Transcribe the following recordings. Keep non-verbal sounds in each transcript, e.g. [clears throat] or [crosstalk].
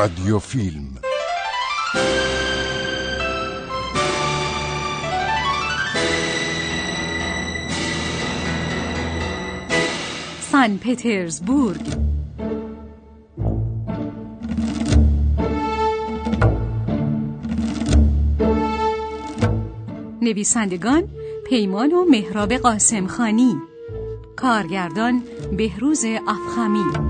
رادیو فیلم. سن پترزبورگ نویسندگان پیمان و مهراب قاسمخانی کارگردان بهروز افخمی.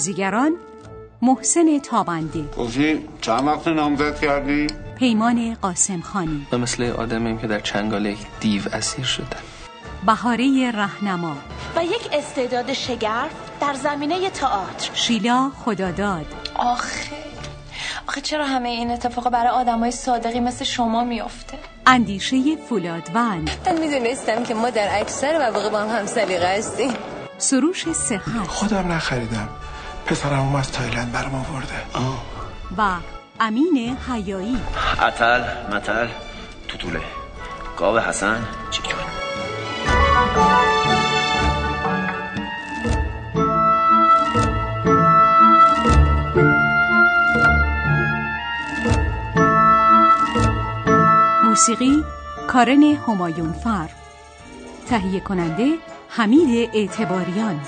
بازیگران محسن تابنده. گفتی چند وقت نامزد کردی؟ پیمان قاسمخانی و مثل آدمیم که در چنگال یک دیو اسیر شدن بهاره رهنما. و یک استعداد شگرف در زمینه تئاتر. شیلا خداداد. آخه آخه چرا همه این اتفاق برای آدمای صادقی مثل شما میافته اندیشه فولادوند. من می‌دونستم که ما در اکثر مواقع با هم هم سلیقه هستیم. سروش صحت. خودم نخریدم. پسرم از تایلند برام آورده. و امین حیایی. اتل متل توتوله. گاو حسن چیکون موسیقی کارن همایون فر. تهیه کننده حمید اعتباریان.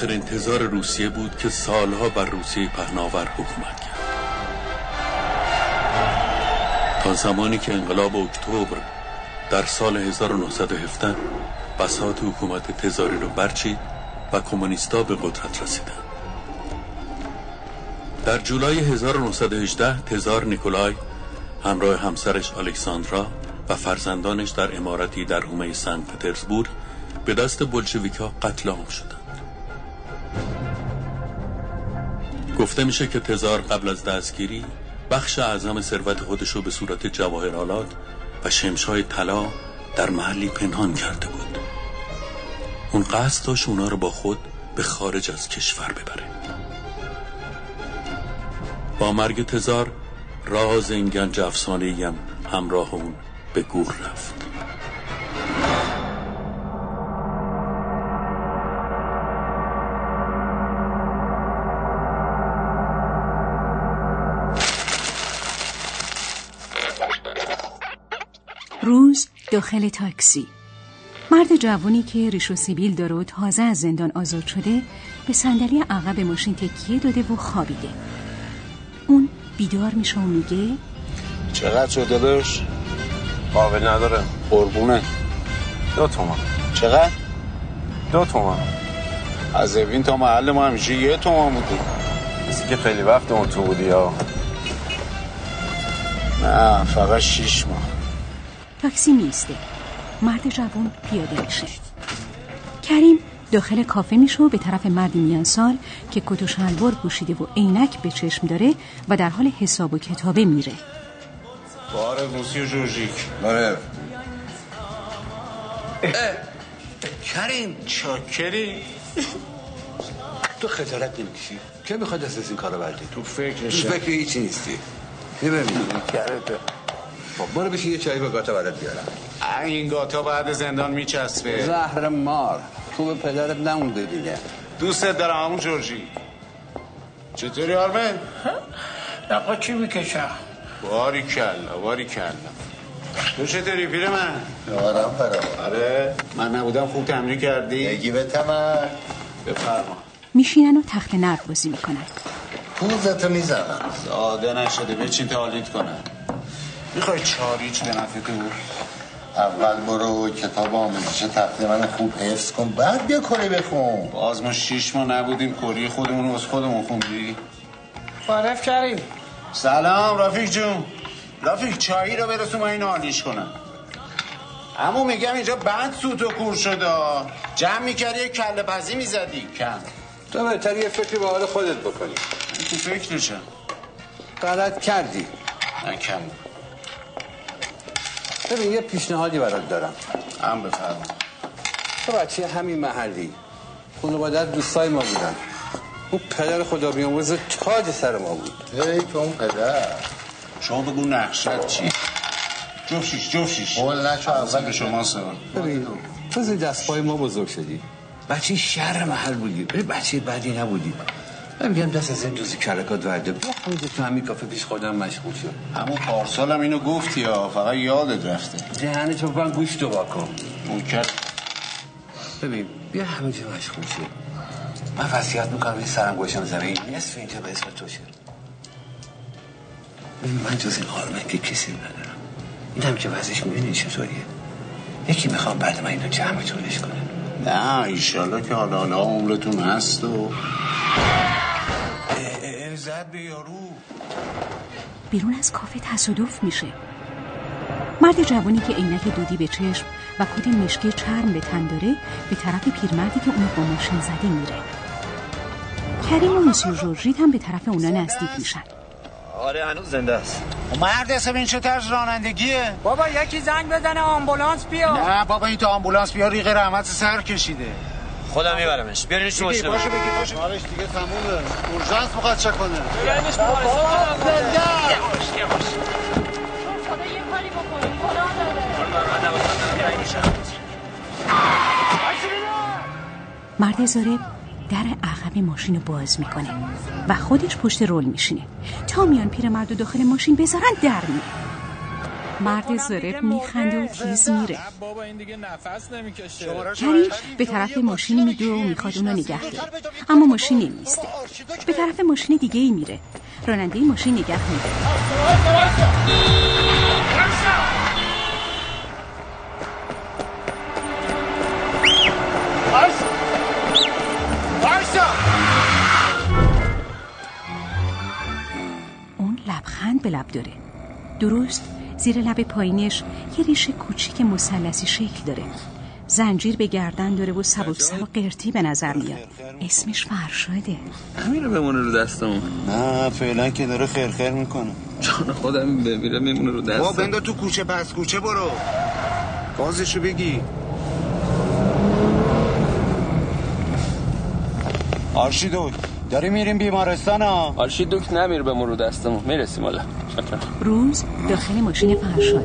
آخر انتظار روسیه بود که سالها بر روسیه پهناور حکومت کرد. تا زمانی که انقلاب اکتبر در سال 1917 بساط حکومت تزاری رو برچید و کمونیستا به قدرت رسیدند. در جولای 1918 تزار نیکولای همراه همسرش الکساندرا و فرزندانش در امارتی در حومه سن پترزبورگ به دست بلشویکا قتل عام شدند. گفته میشه که تزار قبل از دستگیری بخش اعظم ثروت خودش رو به صورت جواهرالات و شمشای طلا در محلی پنهان کرده بود. اون قصد داشت اونا رو با خود به خارج از کشور ببره. با مرگ تزار راز این گنج افسانه‌ای هم همراه اون به گور رفت. داخل تاکسی. مرد جوانی که ریش و سیبیل داره و تازه از زندان آزاد شده به صندلی عقب ماشین تکیه داده و خوابیده. اون بیدار میشه و میگه چقدر شده داشت؟ قابل نداره قربونه. دو تومن چقدر؟ دو تومن از اوین تا محل ما همیشه یه تومن بودی کسی که خیلی وقت اون تو بودی ها. نه فقط شیش ماه. تاکسی میسته مرد جوان پیاده میشه. کریم داخل کافه میشه و به طرف مردی میان سال که کت و شلوار پوشیده و عینک به چشم داره و در حال حساب و کتابه میره. باره موسی و جورجیک. آره کریم چاکری. تو خجالت نمی‌کشی؟ که می‌خواد از این کارو بردی تو تو فکرشه فکر هیچی نیستی. یه ببینی خب برو بشین یه چایی با گاتا برات بیارم. این گاتا بعد زندان میچسبه. زهر مار خوب پدرت نمونده دیگه. دوستت دارم همون جورجی. چطوری آرمن؟ نقا چی می‌کشم؟ باری کلا باری کلا. تو چطوری پیر من؟ آرام فرام آره. من نبودم خوب تمرین کردی؟ بگی به تمر. بفرما. میشینن و تخت نرد بازی می‌کنن. پوزتو می‌زنم ساده نشده بچین تا حالیت کنن می‌خوای چاریچ به نفع تو؟ اول برو کتاب آموزش تقدیم خوب حفظ کن بعد بیا کره بخون. باز ما شیش ما نبودیم کری خودمون رو از خودمون خوندی؟ معرف کریم سلام رافیق جون. رافیق چایی رو برسو ما این آلیش کنم. اما میگم اینجا بند سوت و کور شده. جمع می‌کردی یه کله پزی می‌زدی. کم. تو بهتر یه فکری به حال خودت بکنی. تو فکرشم. غلط کردی. نکم ببین یه پیشنهادی برات دارم. هم بفرما تو بچه همین محلی خانوادت دوستای ما بودن. اون پدر خدا بیامرز تاج سر ما بود. ای که اون پدر. شما بگو نقشت چی؟ جفشیش جفشیش قول نشو اول به شما سوال. ببین تو زیر دست پای ما بزرگ شدی. بچه شهر محل بودی. بچه بعدی نبودی. من میگم دست از این دوزی کرکات ورده. همینجا تو همین کافه پیش خودم مشغول شد همون پارسال هم اینو گفتی ها فقط یادت رفته. دهنه تو بکن گوش تو اون کرد ببین بیا همینجا مشغول شد من وصیت می‌کنم این سرم گوشم زمین. نصف اینجا به اسم تو شد ببین من جز این آرمن که کسی ندارم. این هم که وضعش می‌بینی چطوریه؟ یکی می‌خوام بعد من اینو جمعتونش کنه. نه ایشالله که حالا حالا عمرتون هست و زد به یارو. بیرون از کافه تصادف میشه. مرد جوانی که عینک دودی به چشم و کت مشکی چرم به تن داره به طرف پیرمردی که اونو با ماشین زده میره. کریم و مسیو جورجیت هم به طرف اونا نزدیک میشن. آره هنوز زنده است. مرد حساب این چه طرز رانندگیه؟ بابا یکی زنگ بزنه آمبولانس بیا نه بابا این تو آمبولانس بیا ریغ رحمت سر کشیده. خودم میبرمش. بیارینش تو ماشین باشه بگی باشه. کارش دیگه تمومه. اورژانس می‌خواد چه کنه. بیارینش خدا خدا مرد زاره در عقب ماشین رو باز می‌کنه و خودش پشت رول میشینه. تا میان پیرمرد و داخل ماشین بذارن در میره مرد زارب میخنده و تیز میره. کریم به طرف ماشین میدو و می‌خواد اونو نگه داره. اما ماشین نمیسته به طرف ماشین دیگه ای میره. راننده ماشین نگه میده اون لبخند به لب داره. درست زیر لب پایینش یه ریشه کوچیک مثلثی شکل داره. زنجیر به گردن داره و سبک سر و قرتی به نظر میاد. اسمش فرشاده. همین رو بمونه رو دستمون. نه فعلا که داره خیر می‌کنه. جان خودم بمیره میمونه رو با دستم. بنده تو کوچه پس کوچه برو. گازشو بگی. آرشیدو. داری میریم بیمارستان ها آرشی دوک نمیر بمون رو دستمون؟ می‌رسیم حالا. روز داخل ماشین فرشاد.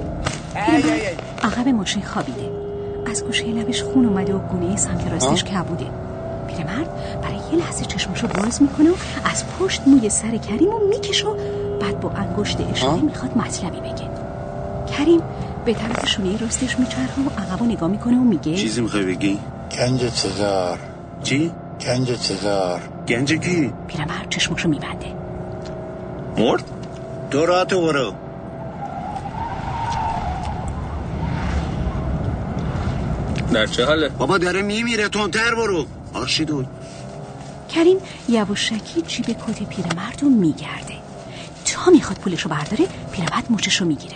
پیرمرد عقب ماشین خوابیده. از گوشه لبش خون اومده و گونه سمت راستش کبوده. پیرمرد برای یه لحظه چشمشو باز می‌کنه و از پشت موی سر کریم و می‌کشه و بعد با انگشت اشاره می‌خواد مطلبی بگه. کریم به طرف شونه راستش میچرخه و عقب نگاه می‌کنه و میگه چیزی می‌خوای بگی؟ گنج تزار چی؟ گنج تزار گنج کی؟ پیرمرد چشمشو میبنده مرد؟ تو راحتو برو در چه حاله؟ بابا داره میمیره تندتر برو آرشیدو کریم یواشکی جیب کت پیرمرد رو میگرده تا می‌خواد پولشو برداره پیرمرد مچشو می‌گیره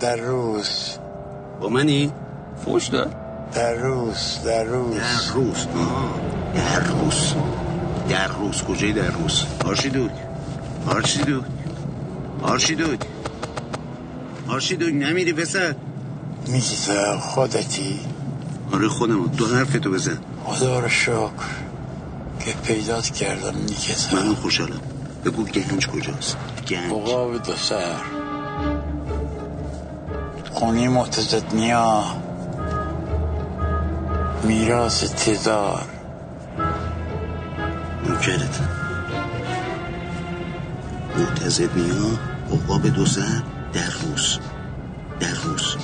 در روز با منی؟ فوش دار در روز در روز در روز آه. در روز. در روز. کجای در روز؟ آرشیدوک آرشیدوک آرشیدوک آرشیدوک نمیری پسر. میزه خودتی. آره خودم دو حرف تو بزن. خدا رو شکر که پیدات کردم نیکت من خوشحالم. بگو گنج کجاست؟ گنج. بقاب دو سر. خونی متزد نیا. میراس تزار. نوکرت معتزد نیا عقاب دو سر در روز در روز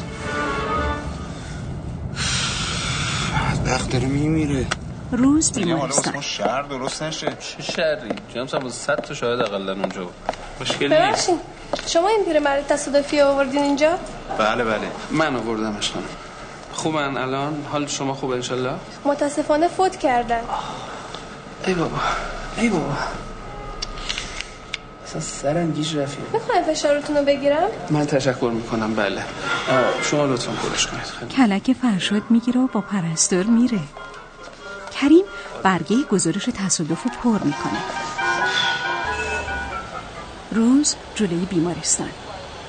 وقت داره میمیره. روز حالا بیمارستان. شهر درست نشه. چه شری؟ جنب هم صد تا شاهد اقلا اونجا. بود مشکلی نیست. ببخشید شما این پیرمرد تصادفی آوردین اینجا؟ بله بله. من آوردمش خانم. خوبن الان؟ حال شما خوبه انشالله؟ متاسفانه فوت کردن. ای بابا ای بابا. اصلا سرم گیج رفیق. می‌خواین فشارتون رو بگیرم؟ من تشکر می‌کنم بله. شما لطفا پرش کنید خیلی. کلک فرشاد می‌گیره و با پرستار میره. کریم برگه گزارش تصادف رو پر می‌کنه. روز جلوی بیمارستان.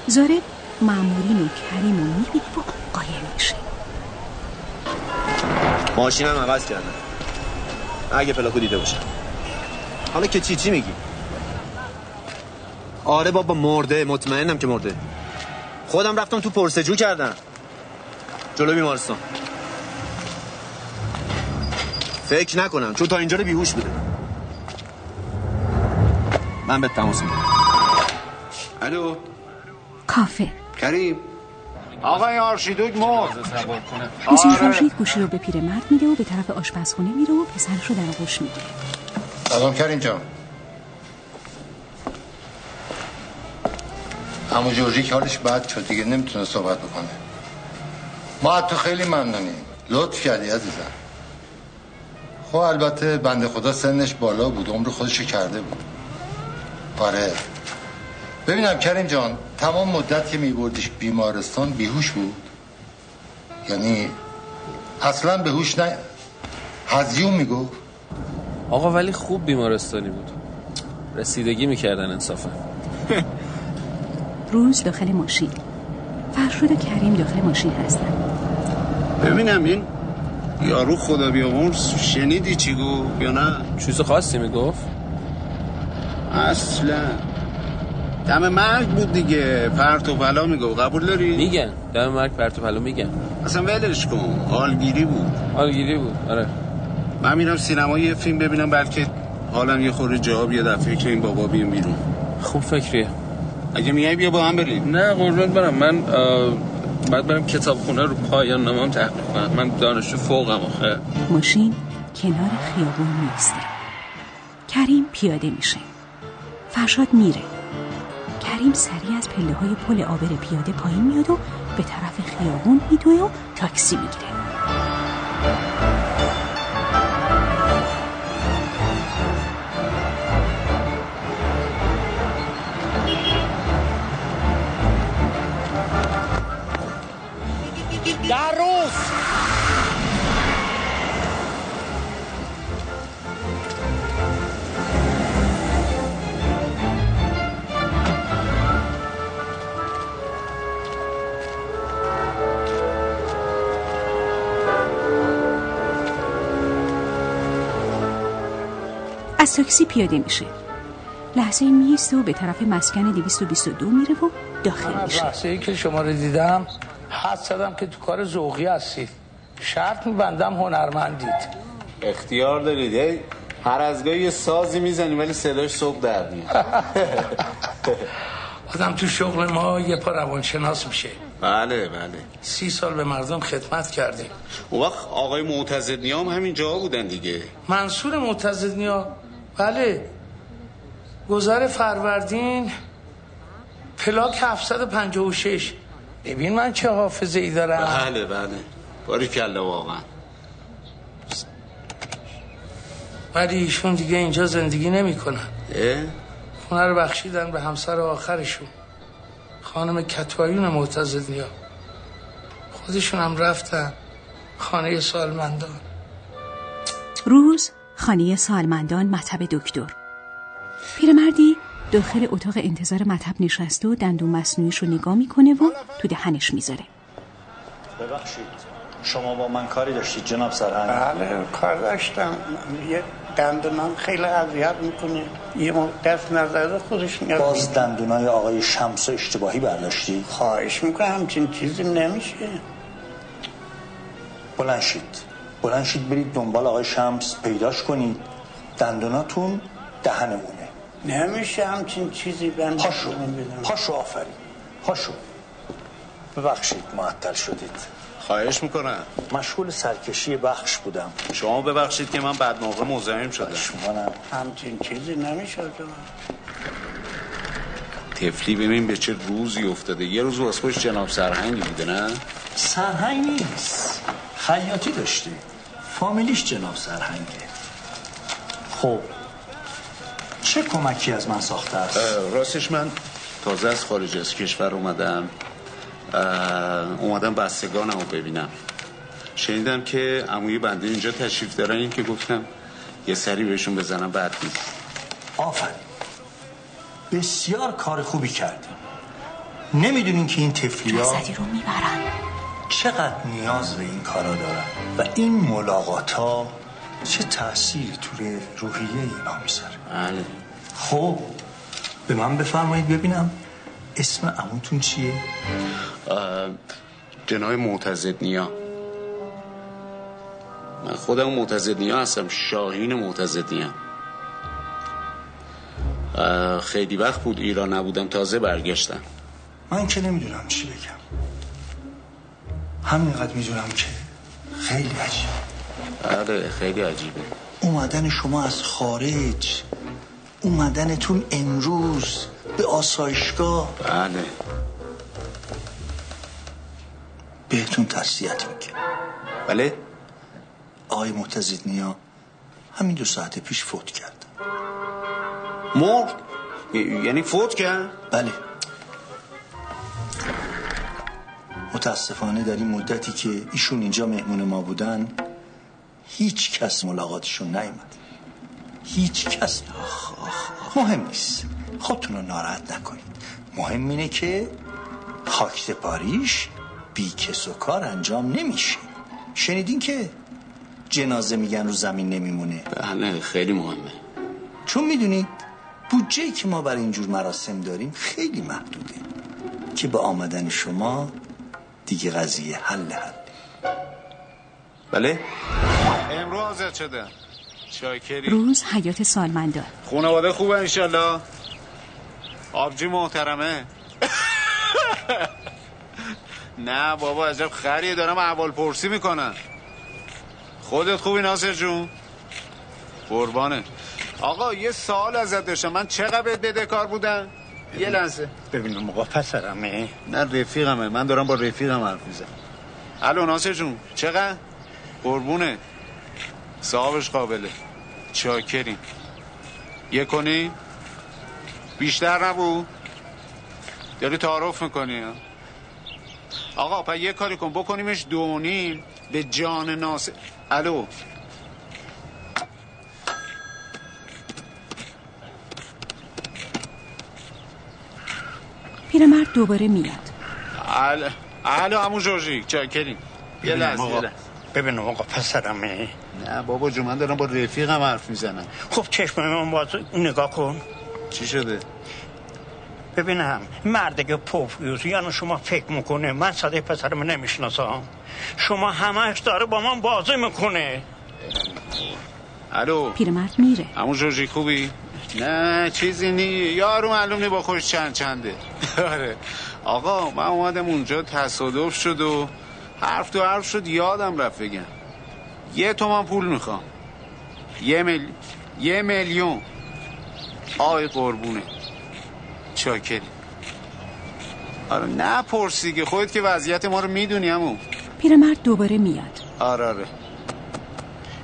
زارب مامورین و کریم رو می‌بینه و قایم میشه. ماشینم عوض کردم. اگه پلاکو دیده باشم. حالا که چی چی میگی؟ آره بابا مرده. مطمئنم که مرده. خودم رفتم تو پرسجو کردم. جلو بیمارستان. فکر نکنم چون تا اینجا رو بیهوش بوده من به تماس میگم الو. کافه. کریم. آقای آرشیدوک مرد حسین خورشید گوشی رو به پیرمرد میده و به طرف آشپزخونه میره و پسرش رو در آغوش می‌گیره. سلام کریم جان. همون جورجیک حالش بد شد دیگه نمی‌تونه صحبت بکنه. ما حتی خیلی ممنونیم. لطف کردی عزیزم. خب البته بنده خدا سنش بالا بود عمر خودشو کرده بود. آره. ببینم کریم جان تمام مدت که میبردیش بیمارستان بیهوش بود؟ یعنی اصلا به هوش نه هزیون می‌گفت؟ آقا ولی خوب بیمارستانی بود. رسیدگی می‌کردن انصافا. [laughs] روز داخل ماشین. فرشود و کریم داخل ماشین هستن ببینم این یارو خدا بیامرز شنیدی چی گفت یا نه؟ چیز خاصی می‌گفت؟ اصلا. دم مرگ بود دیگه. پرت و پلا می‌گفت. قبول داری؟ میگن. دم مرگ پرت و پلا میگن. اصلا ولش کن. حالگیری بود. حالگیری بود. آره. من میرم سینما یه فیلم ببینم بلکه حالم یه خورده جواب یه دفعه که این بابا بیام بیرون. خوب فکریه. اگه میای بیا با هم بریم. نه قربونت برم. من بعد برم کتابخونه رو پایان نامم تحقیق کنم. من دانشجو فوقم آخه. ماشین کنار خیابون میسته کریم پیاده میشه. فرشاد میره. کریم سریع از پله های پل آبر پیاده پایین میاد و به طرف خیابون میدوه و تاکسی می‌گیره. تاکسی پیاده میشه. لحظه میسته و به طرف مسکن 222 میره و داخل میشه. لحظه ای که شما رو دیدم حد زدم که تو کار ذوقی هستید شرط میبندم هنرمندید. اختیار دارید. ای هر از گاهی یه سازی می‌زنی ولی صداش صبح در میاد. [laughs] آدم تو شغل ما یه پا روانشناس میشه. بله بله. سی سال به مردم خدمت کردیم. اون وقت آقای معتزد نیام همین جا بودن دیگه. منصور معتزدنیا بله. گذر فروردین پلاک 756 ببین من چه حافظه ای دارم. بله بله. باری کلا واقعا. ولی ایشون دیگه اینجا زندگی نمی‌کنن. خونه رو بخشیدن به همسر آخرشون. خانم کتوایون معتزدنیا خودشون هم رفتن. خانه سالمندان. روز خانه سالمندان مطب دکتر. پیرمردی داخل اتاق انتظار مطب نشسته و دندون مصنوعیش رو نگاه می‌کنه و تو دهنش می‌ذاره. ببخشید شما با من کاری داشتید جناب سرهنگ بله کار داشتم. یه دندونم خیلی اذیت می‌کنه. یه دست نزده خودش میاد باز دندونای آقای شمس اشتباهی برداشتی؟ خواهش می‌کنم همچین چیزی نمیشه. بلند شید. بلند شید برید دنبال آقای شمس پیداش کنید. دندوناتون دهنمونه. نمیشه همچین چیزی بنده پاشو پاشو آفرین. پاشو. ببخشید معطل شدید. خواهش می‌کنم. مشغول سرکشی بخش بودم. شما ببخشید که من بعد موقع مزاحم شدم. شما همچین چیزی نمیشه تفلی ببین به چه روزی افتاده. یه روز واسه جناب سرهنگی بوده نه؟ سرهنگ نیست. خیاطی داشته فامیلیش جناب سرهنگه. خب چه کمکی از من ساخته است؟ راستش من تازه از خارج از کشور اومدم. اومدم بستگانم رو ببینم. شنیدم که عموی بنده اینجا تشریف دارن. این که گفتم یه سری بهشون بزنم بعد نیست آفرین. بسیار کار خوبی کردیم نمی‌دونین که این تفلیا جسدی رو می‌برن؟ چقدر نیاز به این کارا دارن و این ملاقات ها چه تأثیری تو روحیه اینا می‌ذاره؟ بله. خب به من بفرمایید ببینم اسم عموتون چیه؟ اه، جناب معتزد نیا. من خودم معتزد نیا هستم شاهین معتزد نیا. خیلی وقت بود ایران نبودم تازه برگشتم. من که نمی‌دونم چی بگم. همینقدر می‌دونم که خیلی عجیب. آره خیلی عجیبه. اومدن شما از خارج اومدنتون امروز به آسایشگاه. بله. بهتون تسلیت میگه بله؟ آقای معتزد نیا همین دو ساعت پیش فوت کرد مرد؟ یعنی فوت کرد؟ بله. متاسفانه در این مدتی که ایشون اینجا مهمون ما بودن هیچ کس ملاقاتشون نیومد. هیچ کس. مهم نیست. خودتون رو ناراحت نکنید. مهم اینه که خاک پاریش بی کس و کار انجام نمیشه. شنیدین که جنازه میگن رو زمین نمیمونه. بله خیلی مهمه. چون می‌دونید بودجه که ما برای اینجور مراسم داریم خیلی محدوده. که به آمدن شما دیگه قضیه. حل حل. بله؟ امروز آزاد شده شاکری. روز حیات سالمندان خانواده خوبه انشالله. آبجی محترمه. [laughs] نه بابا عجب خریه. دارم احوال پرسی می‌کنن. خودت خوبی ناصر جون؟ قربانه آقا یه سال ازت داشتم. من چقدر بهت بده کار بودم؟ یه لحظه. ببینم آقا پسرمه نه رفیقمه. من دارم با رفیقم حرف می‌زنم. الو ناصر جون. چقدر؟ قربونه. صاحبش قابله. چاکریم. یه کنی بیشتر نبود؟ داری تعارف می‌کنی؟ آقا پا یه کاری کن. بکنیمش دونیم به جان ناصر. الو. پیرمرد دوباره میاد. ال... الو همون جورجی چاکریم یه لحظه آقا. یه لحظه. ببینم آقا پسرمه نه بابا جو من دارم با رفیقم حرف می‌زنم. خب چشم من باز نگاه کن. چی شده؟ ببینم مردگه پوفیوز یعنی شما فکر می‌کنه من صدای پسرم نمی‌شناسم. شما همش داره با من بازی می‌کنه. الو. پیرمرد میره. همون جورجی خوبی؟ نه چیزی نی. یارو معلوم نی با خوش چند چنده. [laughs] آره. آقا من اومدم اونجا تصادف شد و حرف تو حرف شد یادم رفت بگم. یه تومن پول می‌خوام. یه مل... یه میلیون. آی قربونه. چاکری. آره نه پرسی که خودت که وضعیت ما رو می‌دونی همون پیرمرد دوباره میاد. آره آره.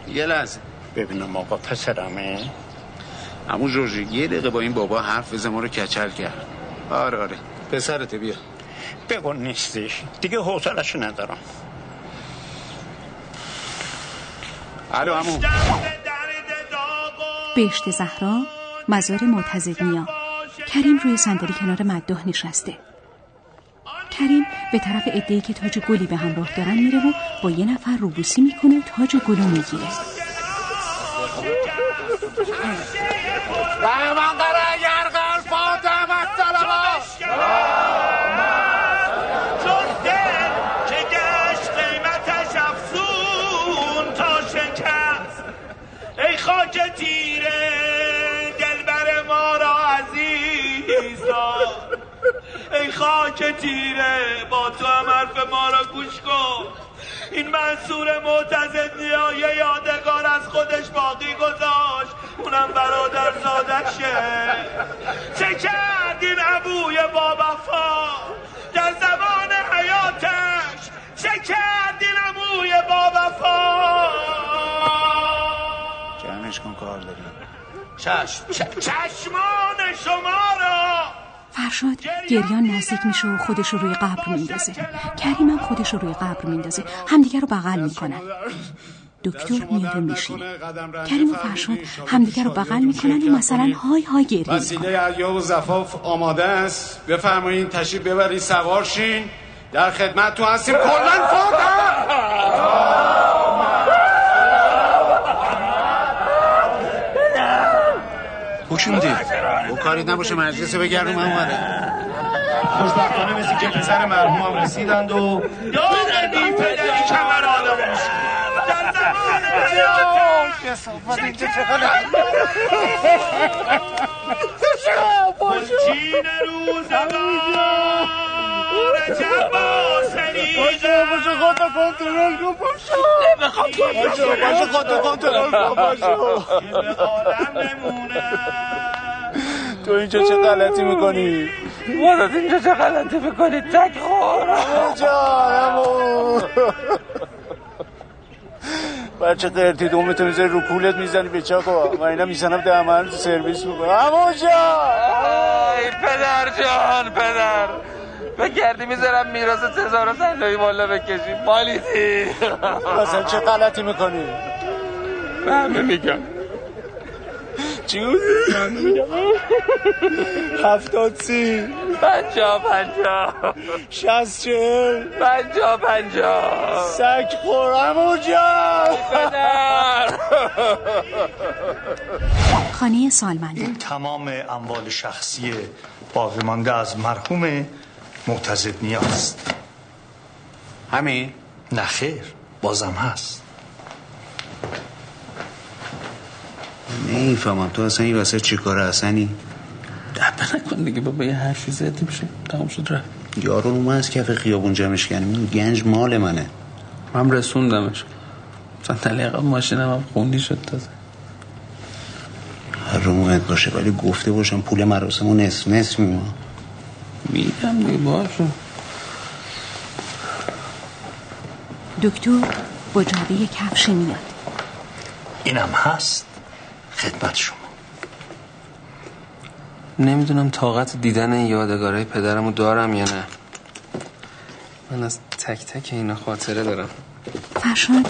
یه لحظه. ببینم آقا پسرمه. همون جورجی یه دقیقه با این بابا حرف بزن ما رو کچل کرد. آره آره. پسرته بیا. بگو نیستش. دیگه حوصلش ندارم. الو همون بهشت زهرا مزار معتزد نیا کریم روی صندلی کنار مدده نشسته. کریم به طرف عدهای که تاج گلی به همراه دارن میره و با یه نفر روبوسی می‌کنه و تاج گلو می‌گیره. خاک تیره با تو هم حرف ما را گوش کن. این منصور معتزد یه یادگار از خودش باقی گذاشت. اونم برادر زادشه چه کردین ابوی با وفا در زمان حیاتش چه کردین ابوی با وفا جمعش کن کار داریم. چشم چشمان شما را فرشاد گریان نزدیک میشه و خودش رو روی قبر میندازه. کریم هم خودش رو روی قبر میندازه. همدیگه رو بغل می‌کنن. دکتر میاد و میشینه. کریم و فرشاد همدیگه رو بغل می‌کنن و مثلا های های گریه وسیله عیا و زفاف آماده است. بفرمایین تشریف ببرید. سوار شین. در خدمت تو هستیم. کلن خوشوندی او کاری نباشه مجلس بگردم من اومدم خوشبختانه مثل که پسر مرحوم هم رسیدند و داغ بی پدری کمر آدم در زمان اینجا روزگار کنترل کن کنترل کن باشو تو اینجا چه غلطی می‌کنی؟ مادت اینجا چه غلطی می‌کنی؟ تک خور جانمو بچه قرتی دومتو می‌ذاری رو کولت می‌زنی به چاکو و اینا می‌زنم دهمن تو سرویس می‌کنم. همو جان ای پدر جان پدر. بگردی می‌ذارم میراث تزار صندوقی بالا بکشی. مالیدی مثلا چه غلطی می‌کنی؟ همه میگم. چی؟ هفتاد سی. پنجا پنجا. شست چهل. پنجا پنجا. سک خورم اونجا خانه سالمنده این تمام اموال شخصی باقی مانده از مرحوم معتزد نیاست همین؟ نه خیر بازم هست. نمی‌فهمم. تو اصلا این وسط چی کاره؟ حسنی دبه نکن دیگه بابا یه حرفی زدی میشه تمام شد رفت. یارو رو من از کف خیابون جمعش کردیم این گنج مال منه. من رسوندمش. صندلی ماشینم هم خوندی شد تازه. هر رو باشه ولی گفته باشم پول مراسمو نصف نصف میما میگم دیگه باشو دکتر با جعبه کفشی میاد. اینم هست؟ خدمت شما. نمی‌دونم طاقت دیدن این یادگارهای پدرمو دارم یا نه. من از تک تک اینا خاطره دارم. فرشاد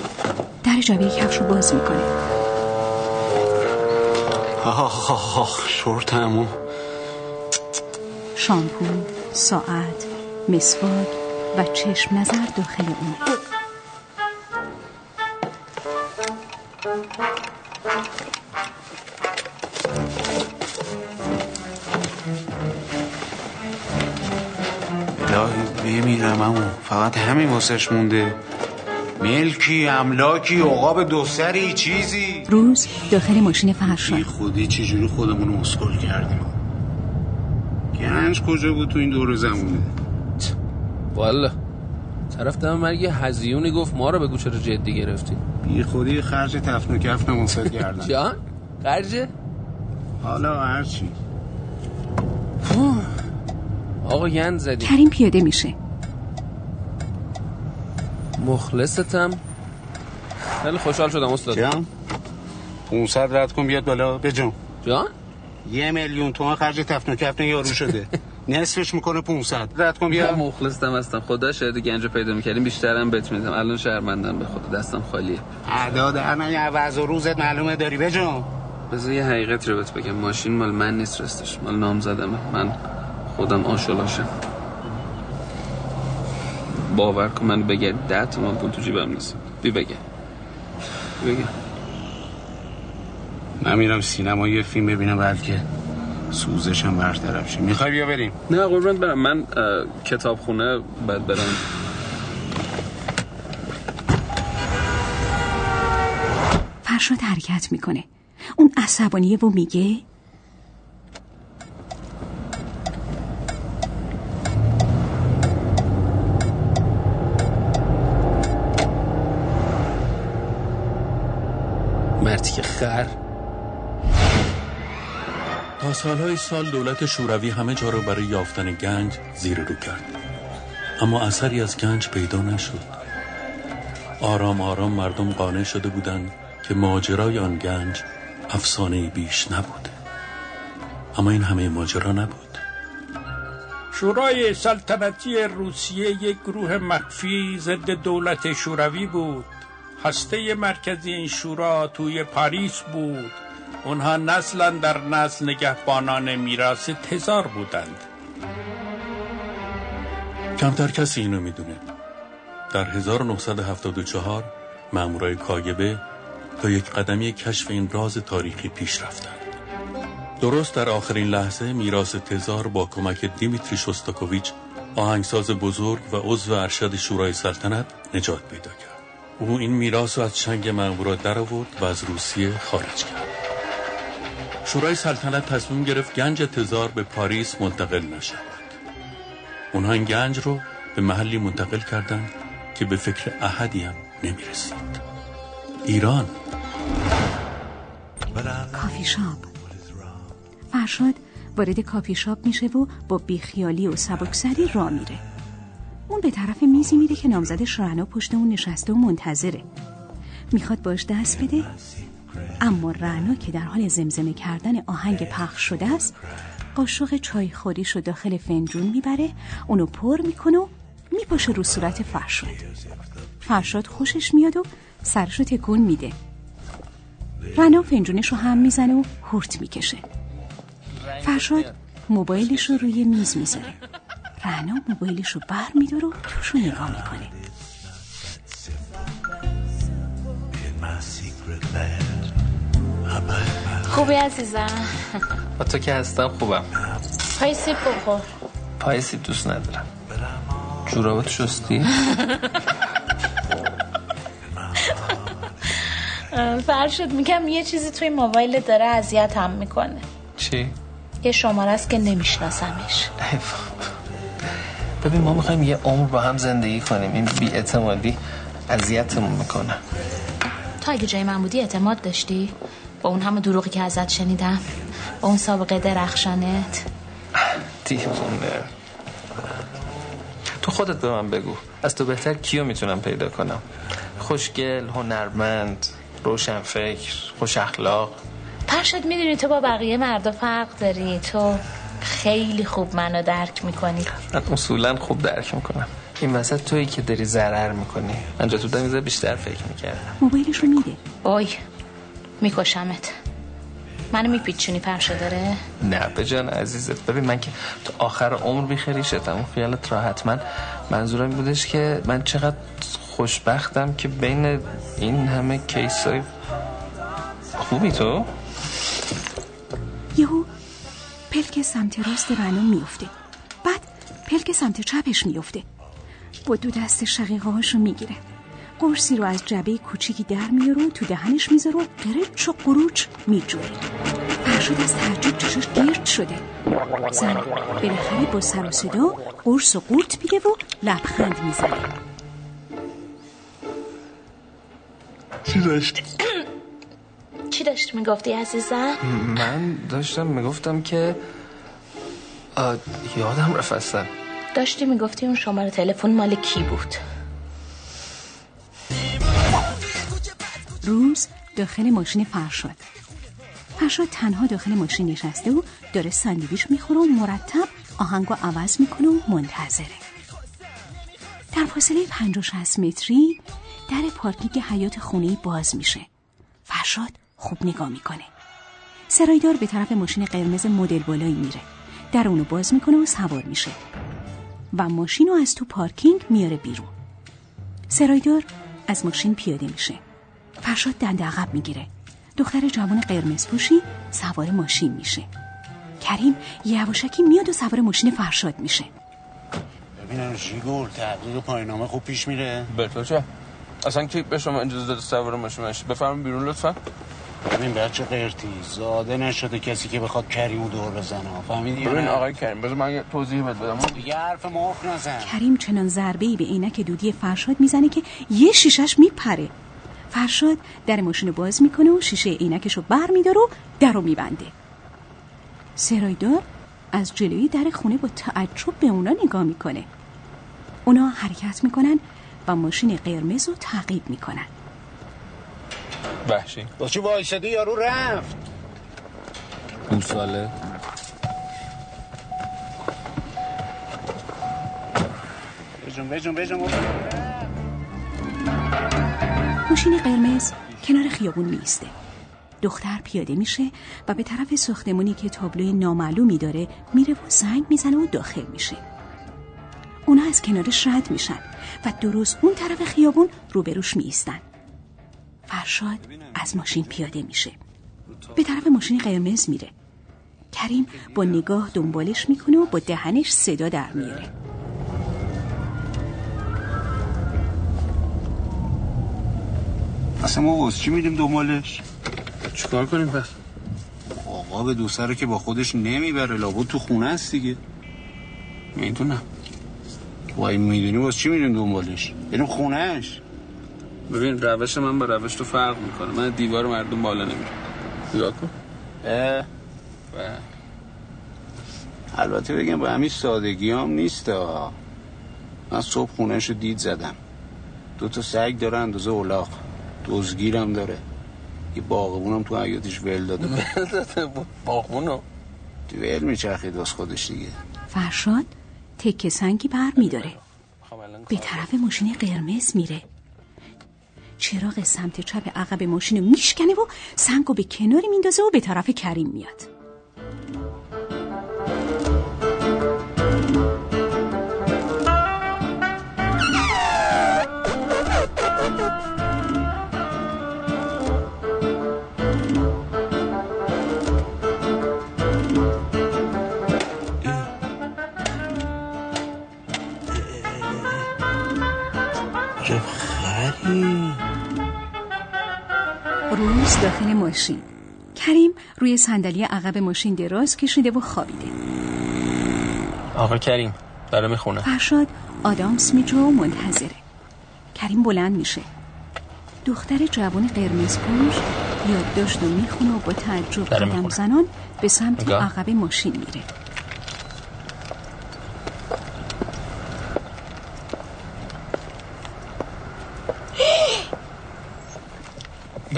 در جعبه کفش رو باز می‌کنه آخ آخ آخ شورتمو شامپو ساعت مسواک و چشم نظر داخل اون. بمیرم امو فقط همین واسش مونده. ملکی املاکی عقاب دوسری چیزی. روز داخل ماشین فرشاد بی خودی چجوری خودمون رو مسکل کردیم؟ گنج کجا بود تو این دور زمونه؟ والا. طرف دم مرگ هزیونی گفت ما رو بگو چرا جدی گرفتی. بی خودی خرج تفن و کفن منصد کردن [laughs] جان خرجه؟ حالا هرچی. آقا گند زدی. کریم پیاده میشه. مخلصتم. خیلی خوشحال شدم استاد. جان 500 رد کن بیاد بالا. به جان جان؟ یه میلیون تومن خرج تفن و کفن یارو شده. [laughs] نصفش می‌کنه 500 رد کن بیا. مخلصتم هستم. خدا شاید گنج پیدا می‌کردیم. بیشترم بهت میدم. الان شهرمندم به خدا. دستم خالیه. ادا در من عوض و روزت معلومه داری. به جان بذار یه حقیقت رو بهت بگم. ماشین مال من نیست رستش مال نام زدمه من خودم آشلاشم باور کن من بگرد ده تومن پول تو جیبم نیست. بی بگه. بی بگه. من میرم سینما یه فیلم ببینم بلکه سوزشم برطرف شه. می‌خوای بیا بریم؟ نه قربونت برم. من کتابخونه بعد برم. فرشاد حرکت می‌کنه. اون عصبانیه و میگه مرتی که خر. تا سالهای سال دولت شوروی همه جا را برای یافتن گنج زیر رو کرد. اما اثری از گنج پیدا نشد. آرام آرام مردم قانع شده بودند که ماجرای آن گنج افسانه بیش نبوده. اما این همه ماجرا نبود. شورای سلطنتی روسیه یک گروه مخفی ضد دولت شوروی بود. هسته مرکزی این شورا توی پاریس بود. اونها نسلا در نسل نگهبانان میراث تزار بودند. کمتر کسی اینو می‌دونه. در 1974 مامورای کاگبه تا یک قدمی کشف این راز تاریخی پیش رفتند. درست در آخرین لحظه میراث تزار با کمک دیمیتری شوستاکوویچ آهنگساز بزرگ و عضو ارشد شورای سلطنت نجات پیدا کرد. او این میراث از چنگ مامورا در آورد و از روسیه خارج کرد. شورای سلطنت تصمیم گرفت گنج تزار به پاریس منتقل نشود. اونها این گنج رو به محلی منتقل کردند که به فکر احدی هم نمی رسید ایران. کافی شاپ. فرشاد وارد کافی شاپ میشه و با بیخیالی و سبکسری را میره. اون به طرف میزی میره که نامزدش رعنا پشت اون نشسته و منتظره. می‌خواد باش دست بده. اما رعنا که در حال زمزمه کردن آهنگ پخش شده است قاشق چای خوریش رو داخل فنجون می‌بره اونو پر می‌کنه و میپاشه رو صورت فرشاد. فرشاد خوشش میاد و سرشو تکون میده. رنا فنجونش رو هم می‌زنه و هورت می‌کشه. فرشاد موبایلش رو روی میز می‌ذاره. رنا موبایلش رو بر میداره و توش رو نگاه می‌کنه. خوبی عزیزم؟ [laughs] با تو که هستم خوبم. پای سیب بخور. پای سیب دوست ندارم. جورابت شستی؟ [laughs] فرشد میگم یه چیزی توی موبایل داره اذیت هم می‌کنه. چی؟ یه شماره است که نمیشناسمش. ببین ما می‌خوایم یه عمر با هم زندگی کنیم. این بی اعتمادی اذیتمون می‌کنه. تو اگه جای من بودی اعتماد داشتی؟ با اون همه دروغی که ازت شنیدم. با اون سابقه درخشانت. دیوونه تو خودت به من بگو. از تو بهتر کیو می‌تونم پیدا کنم؟ خوشگل هنرمند روشن فکر خوش اخلاق. پرشد می‌دونی تو با بقیه مردا فرق داری. تو خیلی خوب منو درک می‌کنی. من اصولا خوب درک می‌کنم. این وسط تویی که داری ضرر می‌کنی. من جا تو بودم بیشتر فکر می‌کردم. موبایلش رو میده. وای میکشمت. منو میپیچونی پرشه داره؟ نه به جان عزیزت. ببین من که تو آخر عمر بیخریشتم اون خیالت راحت. من منظورم بودش که من چقدر خوشبختم که بین این همه کیس های خوبی تو. یهو پلک سمت راست رنا میفته بعد پلک سمت چپش میفته با دو دست شقیقه هاشو می‌گیره. قرصی رو از جبه کوچیکی در میاره و تو دهنش می‌ذاره و قرچ و قروچ میجوره. فرشاد از تعجب چشاش گرد شده. زن بالاخره با سر و صدا قرص و قورت میگه و لبخند می‌زنه. چی داشت؟ داشت می‌گفتی عزیزم؟ من داشتم می‌گفتم که یادم رفت اصلا. داشتی می‌گفتی اون شماره تلفن مال کی بود؟ روز داخل ماشین فرشاد فرشاد تنها داخل ماشین نشسته و داره ساندویچ می‌خوره و مرتب آهنگو عوض می‌کنه و منتظره. در فاصله پنج و شست متری در پارکینگ حیات خونه باز میشه. فرشاد خوب نگاه می‌کنه. سرایدار به طرف ماشین قرمز مدل بالایی میره. در اونو باز می‌کنه و سوار میشه. و ماشین رو از تو پارکینگ میاره بیرون. سرایدار از ماشین پیاده میشه. فرشاد دند عقب می‌گیره. دختر جوان قرمز پوشی سوار ماشین میشه. کریم یواشکی میاد و سوار ماشین فرشاد میشه. ببینم شیگور تحقیق پاینامه خوب پیش میره. به تو چه؟ اصلا کی به شما اجازه داده سوار ماشین بشی بفرم بیرون لطفا. ببین بچه قرتی زاده نشده کسی که بخواد کریمو دور بزنه. فهمیدی ببین آقای کریم بذار من توضیح بهت بدم. دیگه حرف مخ نزن. کریم چنان ضربه ای به عینک دودی فرشاد می‌زنه که یه شیشش میپره. فرشاد در ماشین رو باز می‌کنه و شیشه عینکش رو بر میداره و در رو میبنده. سرایدار از جلوی در خونه با تعجب به اونا نگاه می‌کنه. اونا حرکت می‌کنن و ماشین قرمز رو تعقیب می‌کنن. وحشی با چی وایسادی یارو رفت؟ گوساله بجون بجون بجون ماشین قرمز کنار خیابون میسته دختر پیاده میشه و به طرف ساختمونی که تابلوی نامعلومی داره میره و زنگ می‌زنه و داخل میشه. اونا از کنارش رد میشن و درست اون طرف خیابون روبروش میایستن. فرشاد از ماشین پیاده میشه. به طرف ماشین قرمز میره. کریم با نگاه دنبالش می‌کنه و با دهنش صدا در میاره. اصلا ما واسه چی میدیم دنبالش؟ چیکار کنیم پس؟ آقا به دوسره که با خودش نمی‌بره. لابد تو خونه است دیگه. می‌دونم وای می‌دونی واسه چی میدیم دنبالش؟ بریم خونهش ببین روش من با روش تو فرق می‌کنه. من دیوار مردم بالا نمیرم. نگاه کن اه. و البته بگم با همین سادگی هم نیست ها. من صبح خونهش رو دید زدم. دو تا سگ داره اندازه اولاق دوزگیرم داره. یه باغبونم تو حیاتش ول داده. [laughs] باغبونو؟ ول میچرخید واس خودش دیگه. فرشاد تکه سنگی بر میداره به طرف ماشین قرمز میره. چراغ سمت چپ عقب ماشین میشکنه و سنگ رو به کناری میندازه و به طرف کریم میاد. ماشین کریم روی صندلی عقب ماشین دراز کشیده و خوابیده. آقا کریم داره می‌خونه. فرشاد آدامس میجو و منتظره. کریم بلند میشه. دختر جوان قرمز پوش یادداشت رو می‌خونه و با تعجب قدم. زنان به سمت. عقب ماشین میره.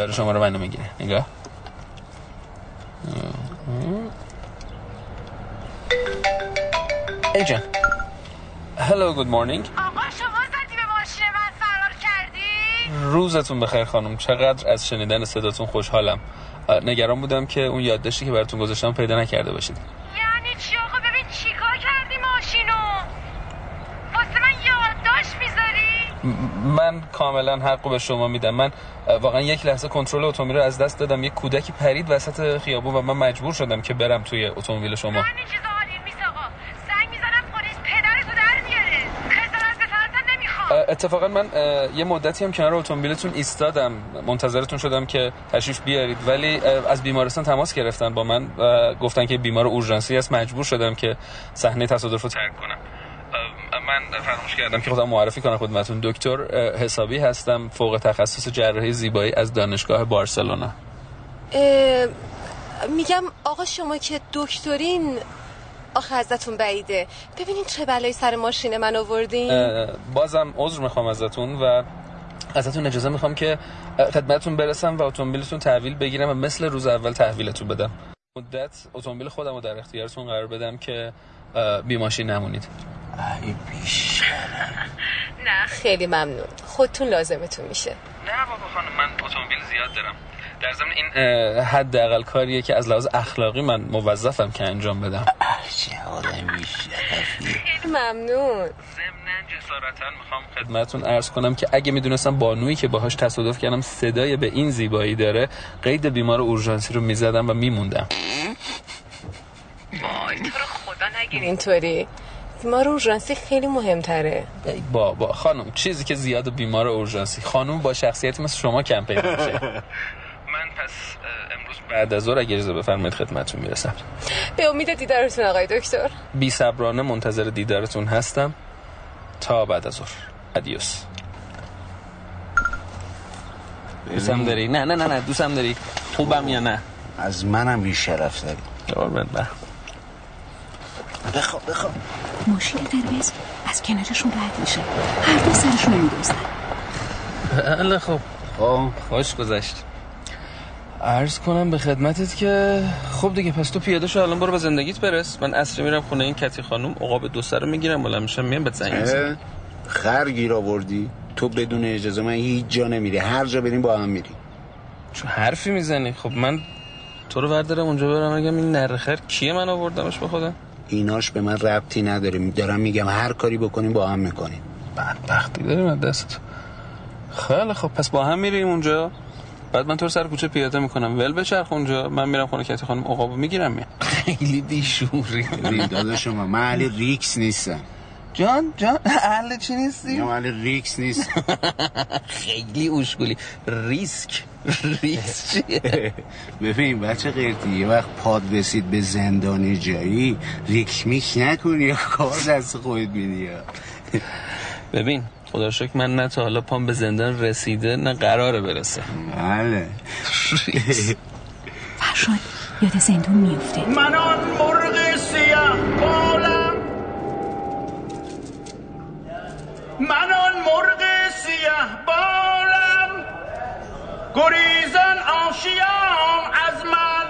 داره شما رو منو می‌گیره. نگاه. ای جان. هلو گود مورنینگ آقا شما زدی به ماشین من فرار کردی؟ روزتون بخیر خانم. چقدر از شنیدن صداتون خوشحالم. نگران بودم که اون یادداشتی که براتون گذاشتم پیدا نکرده باشید. یعنی چی؟ آقا ببین چیکار کردی ماشینو؟ واسه من یادداشت می‌ذاری؟ من کاملا حق به شما میدم. من واقعا یک لحظه کنترل اتومبیل رو از دست دادم. یک کودکی پرید وسط خیابون و من مجبور شدم که برم توی اتومبیل شما. اتفاقا من یه مدتی هم کنار اتومبیلتون ایستادم. منتظرتون شدم که تشریف بیارید. ولی از بیمارستان تماس گرفتن با من و گفتن که بیمار اورژانسی است. مجبور شدم که صحنه تصادف رو ترک کنم. من فراموش کردم که خودم معرفی کنم خدمتتون. دکتر حسابی هستم فوق تخصص جراحی زیبایی از دانشگاه بارسلونا. میگم آقا شما که دکترین آخه ازتون بعیده. ببینین چه بلایی سر ماشین من آوردین. بازم عذر می‌خوام ازتون و ازتون اجازه می‌خوام که خدمتتون برسم و اتومبیلتون تحویل بگیرم و مثل روز اول تحویلتون بدم. مدت اتومبیل خودم رو در اختیارتون قرار بدم که بی ماشین نمونید. ای نه خیلی ممنون. خودتون لازمتون میشه. نه بابا خانم من اتومبیل زیاد دارم. در ضمن این اه، حداقل کاریه که از لحاظ اخلاقی من موظفم که انجام بدم. خیلی. ممنون. جسارتا می‌خوام خدمتتون عرض کنم که اگه می‌دونستم بانویی که باهاش تصادف کردم صدای به این زیبایی داره قید بیمار اورژانسی رو می‌زدم و میموندم. وای تو رو خدا نگیر اینطوری. بیمار اورژانسی خیلی مهمتره. ای بابا خانم چیزی که زیاد بیمار اورژانسی خانم با شخصیتی مثل شما کم پیدا میشه. [laughs] من پس امروز بعد از ظهر اگه اجازه بفرمایید خدمتتون می‌رسم. به امید دیدارتون آقای دکتر. بی صبرانه منتظر دیدارتون هستم. تا بعد از ظهر. ادیوس دوستم داری؟ نه نه نه نه. دوستم داری؟ خوبم یا نه؟ از منم بی شرف داری قربت بر بخواب بخواب. ماشین قرمز از کنارشون رد میشه. هر دو سرشون رو میدوزن. بله خب. خوش گذشت. عرض کنم به خدمتت که خب دیگه پس تو پیاده شو الان برو به زندگیت برس. من اصری میرم خونه این کتی خانم عقاب دو سر رو می‌گیرم بلند میشم میام به زنگ می‌زنم. خر گیر آوردی؟ تو بدون اجازه من هیچ جا نمیری. هر جا بریم با هم میری چه حرفی می‌زنی؟ خب من تو رو بردارم اونجا برم اگم این نرخر کیه من آوردمش به خودم؟ ایناش به من ربطی نداره. دارم میگم هر کاری بکنیم با هم می‌کنیم. بدبختی داریم از دست خیلی خب پس با هم میریم اونجا. بعد من تو رو سر کوچه پیاده می‌کنم. ول بچرخ اونجا. من میرم خونه کتی خانم عقابو می‌گیرم. میام خیلی بیشوری. [laughs] داده شما من اهل ریکس نیستم. جان جان اهل چی نیستی؟ من اهل ریکس نیست. [laughs] خیلی اوشگولی ریسک. ریسک چیه؟ [laughs] ببین بچه قیرتی یه وقت پاد رسید به زندانی جایی ریک میک نکنی یا کار دست خودت میدی [laughs] ببین خدا شکر من نه تا حالا پام به زندان رسیده نه قراره برسه. بله. فرشاد یاد زندون میفته من آن مرغ سیاه بالم من آن مرغ سیاه بالم گریزان آشیان از من.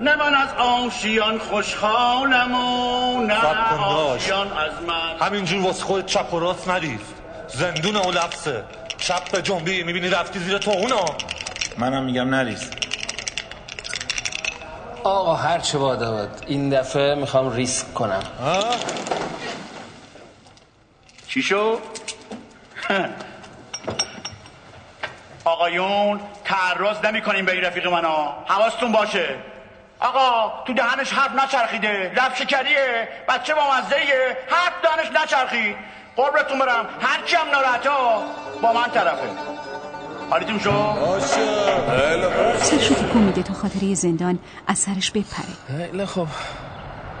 نه من از آشیان خوشحالم و نه آشیان از من. همینجور واسه خود چپ و راست ندید زندون و لفظه. چپ به جنبی می‌بینی رفتی زیر تو اونا منم میگم نریز. آقا هر چه باید این دفعه می‌خوام ریسک کنم. چی شو؟ آقایون تعرض نمی کنیم به این رفیق منا حواستون باشه. آقا تو دهنش حرف نچرخیده. لب شکریه. بچه با مزهیه حرف دهنش نچرخید. قربتون برم. هر کی هم ناراحته با من طرفه. حالیتون شو سرشو تکون میده تا خاطر یه زندان از سرش بپره. خیلی خب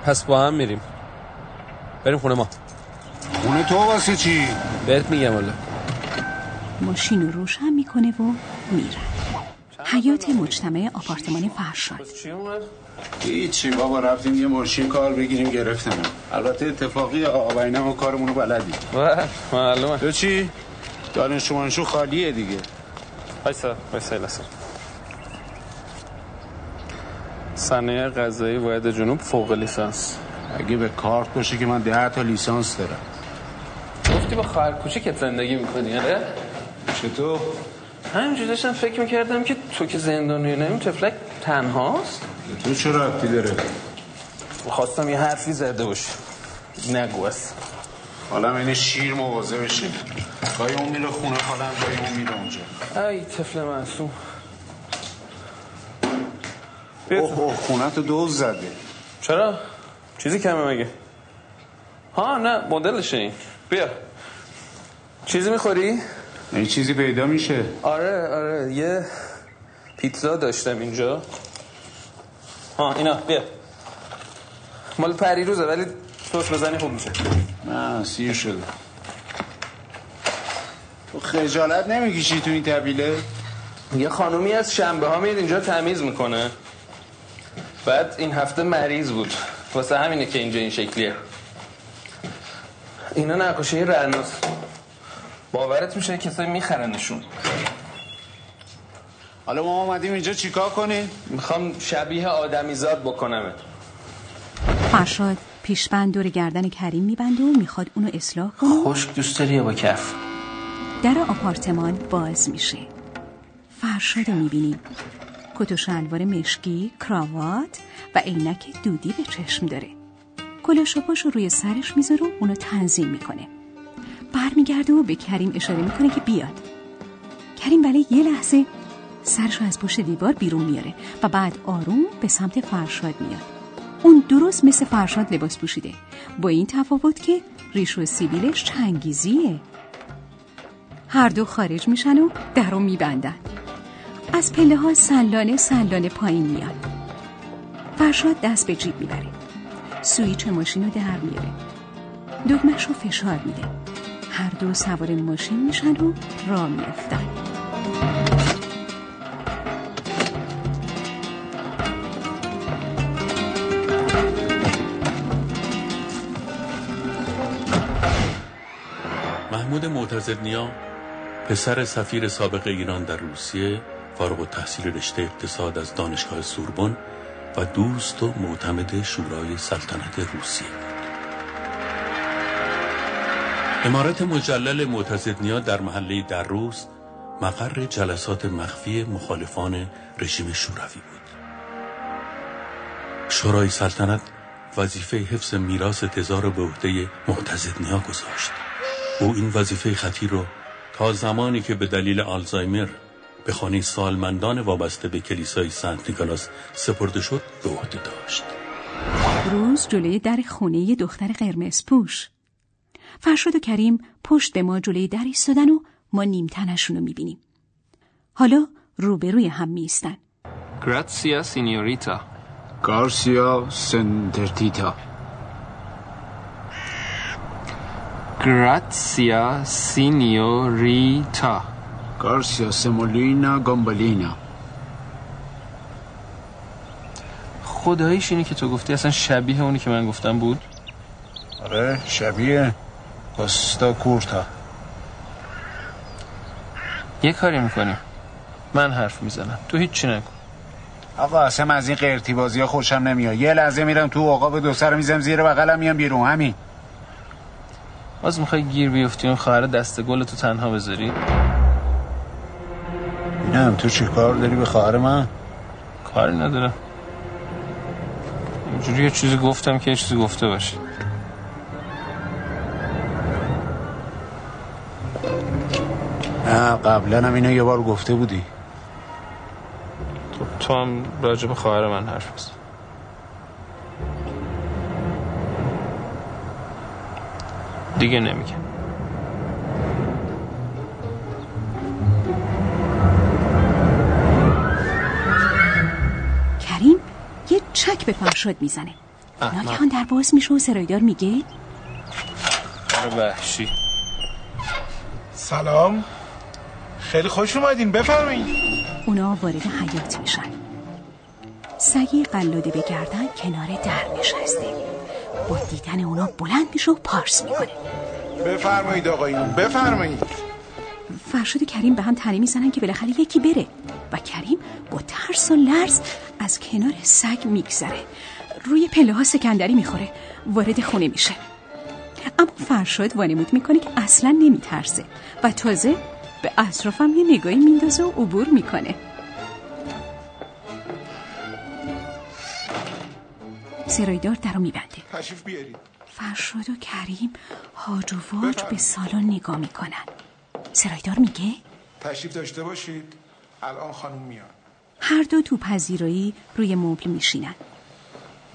پس با هم میریم. بریم خونه ما. خونه تو واسه چی؟ بهت میگم والا ماشین رو روشن می‌کنه و میره. حیات مجتمع آپارتمان فرشاد. هیچی بابا رفتیم یه ماشین کار بگیریم گرفتم البته اتفاقی آقا بینم و کارمونو بلدی. معلومه. تو چی؟ دانشجوانشو خالیه دیگه. بایسا بایسا لسه صنایع غذایی واحد جنوب فوق لیسانس. اگه به کارت باشه که من ده تا لیسانس دارم. گفتی با خواهر کوچیکت زندگی می‌کنی آره؟ چطور؟ همینجور داشتم فکر می‌کردم که تو که زندانی نمیم تفلک تنهاست. تو چه ربطی داره؟ خواستم یه حرفی زده باش نگو حالا این شیر مواظه بشین. گاهی اون میره خونه حالا گاهی اون میره اونجا. ای طفل معصوم. اوه اوه خونه تو دوز زده. چرا؟ چیزی کمه مگه؟ ها نه مدلشه این. بیا. چیزی می‌خوری؟ این چیزی پیدا میشه. آره آره یه پیتزا داشتم اینجا. ها اینا بیا. مال پریروزه ولی سس بزنی خوب میشه. نه سیر شده. تو خجالت نمی‌کشی تو این طبیله؟ یه خانومی از شنبه ها میاد اینجا تمیز می‌کنه. بعد این هفته مریض بود. واسه همینه که اینجا این شکلیه. اینا نقاشی رناس باورت میشه کسایی میخرنشون حالا ما آمدیم اینجا چیکار کنیم؟ می‌خوام شبیه آدمیزاد بکنمت. فرشاد پیشبند دور گردن کریم میبنده و می‌خواد اونو اصلاح کنه. خشک دوست داری با کف؟ در آپارتمان باز میشه. فرشاد رو می‌بینیم کت و شلوار مشکی کراوات و عینک دودی به چشم داره. کلاش و پاشو روی سرش می‌ذاره و اونو تنظیم می‌کنه. برمیگرده و به کریم اشاره می‌کنه که بیاد. کریم ولی یه لحظه سرشو از پشت دیوار بیرون میاره و بعد آروم به سمت فرشاد میاد. اون درست مثل فرشاد لباس پوشیده. با این تفاوت که ریش و سیبیلش چنگیزیه. هر دو خارج میشن و در میبندن. از پله ها سلانه سلانه پایین میاد. فرشاد دست به جیب می‌بره. سویچ ماشین رو در میاره. دگمش فشار میده. هر دو سوار ماشین میشن و راه میافتن. محمود معتزد نیا پسر سفیر سابق ایران در روسیه فارغ التحصیل رشته اقتصاد از دانشگاه سوربن و دوست و معتمد شورای سلطنت روسیه. امارت مجلل معتزد نیا در محله در روز مقر جلسات مخفی مخالفان رژیم شوروی بود. شورای سلطنت وظیفه حفظ میراث تزار به عهده معتزد نیا گذاشت. او این وظیفه خطیر رو تا زمانی که به دلیل آلزایمر به خانه سالمندان وابسته به کلیسای سنت نیکلاس سپرده شد به عهده داشت. روز جلوی در خونه دختر قرمز پوش. فرشاد و کریم پشت به ما جلوی در ایستادن و ما نیمتنشون رو می‌بینیم. حالا روبروی هم میستن گراتسیا سینیوریتا گارسیا سنترتیتا گراتسیا سینیوریتا گارسیا سمولینا گامبالینا خداییش اینی که تو گفتی اصلا شبیه اونی که من گفتم بود؟ آره شبیه. کوستا کورتا. یه کاری می‌کنیم من حرف می‌زنم. تو هیچ چی نکن آقا اصلا از این قرتی بازی ها خوشم نمیاد. یه لحظه میرم تو آقا دو سر میزم زیر بغلم میام بیرون. همین. باز می‌خوای گیر بیفتی اون خواهر دست گل تو تنها بذاری؟ اینم. تو چی کار داری به خواهر من؟ کاری ندارم. اینجوری یه چیزی گفتم که یه چیزی گفته باشی. نه قبلا هم اینو یه بار گفته بودی. تو, تو هم راجع به خواهر من حرف بزن. دیگه نمیگم کریم یه چک به فرشاد می‌زنه. ناگهان در باز میشه و سرایدار میگه؟ وحشی. سلام. خیلی خوش اومدین بفرمایید اونا وارد حیات میشن. سگی قلاده به گردن کنار در نشسته با دیدن اونا بلند میشه و پارس می‌کنه. بفرمایید آقایون بفرمایید. فرشاد و کریم به هم تنه می‌زنن که بالاخره یکی بره. و کریم با ترس و لرز از کنار سگ میگذره. روی پله ها سکندری می‌خوره. وارد خونه میشه. اما فرشاد وانمود می‌کنه که اصلا نمیترسه. و تازه به اطرافم یه نگاهی میندازه و عبور می‌کنه. سرایدار در رو میبنده. تشریف بیارید. فرشاد و کریم هاج و واج به سالن نگاه می‌کنن. سرایدار میگه؟ تشریف داشته باشید. الان خانم میان هر دو تو پذیرایی روی مبل میشینن.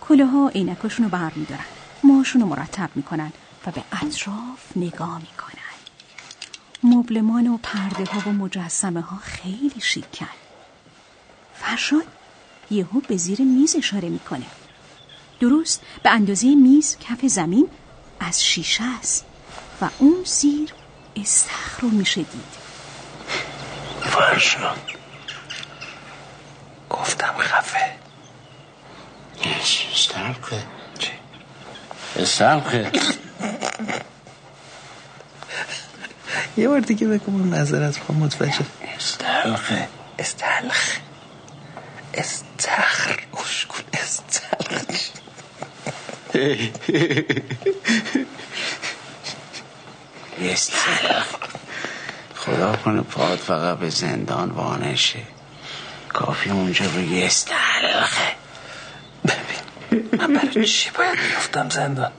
کلاها عینکاشون رو بر میدارن موهاشون رو مرتب می‌کنن و به اطراف نگاه می‌کنن. مبلمان و پرده ها و مجسمه ها خیلی شیکن. فرشاد یهو به زیر میز اشاره می‌کنه. درست به اندازه میز کف زمین از شیشه است و اون زیر استخر رو میشه دید. فرشاد گفتم خفه. استرخه استرخه [laughs] یه بار دیگه بگم نظر از خواهم متوجه. استرخه استلخ استخر اشکون استلخ استرخ. خدا کنه پاد فقط به زندان وانشه کافی اونجا بگی استرخه من برای چی باید میفتم زندان؟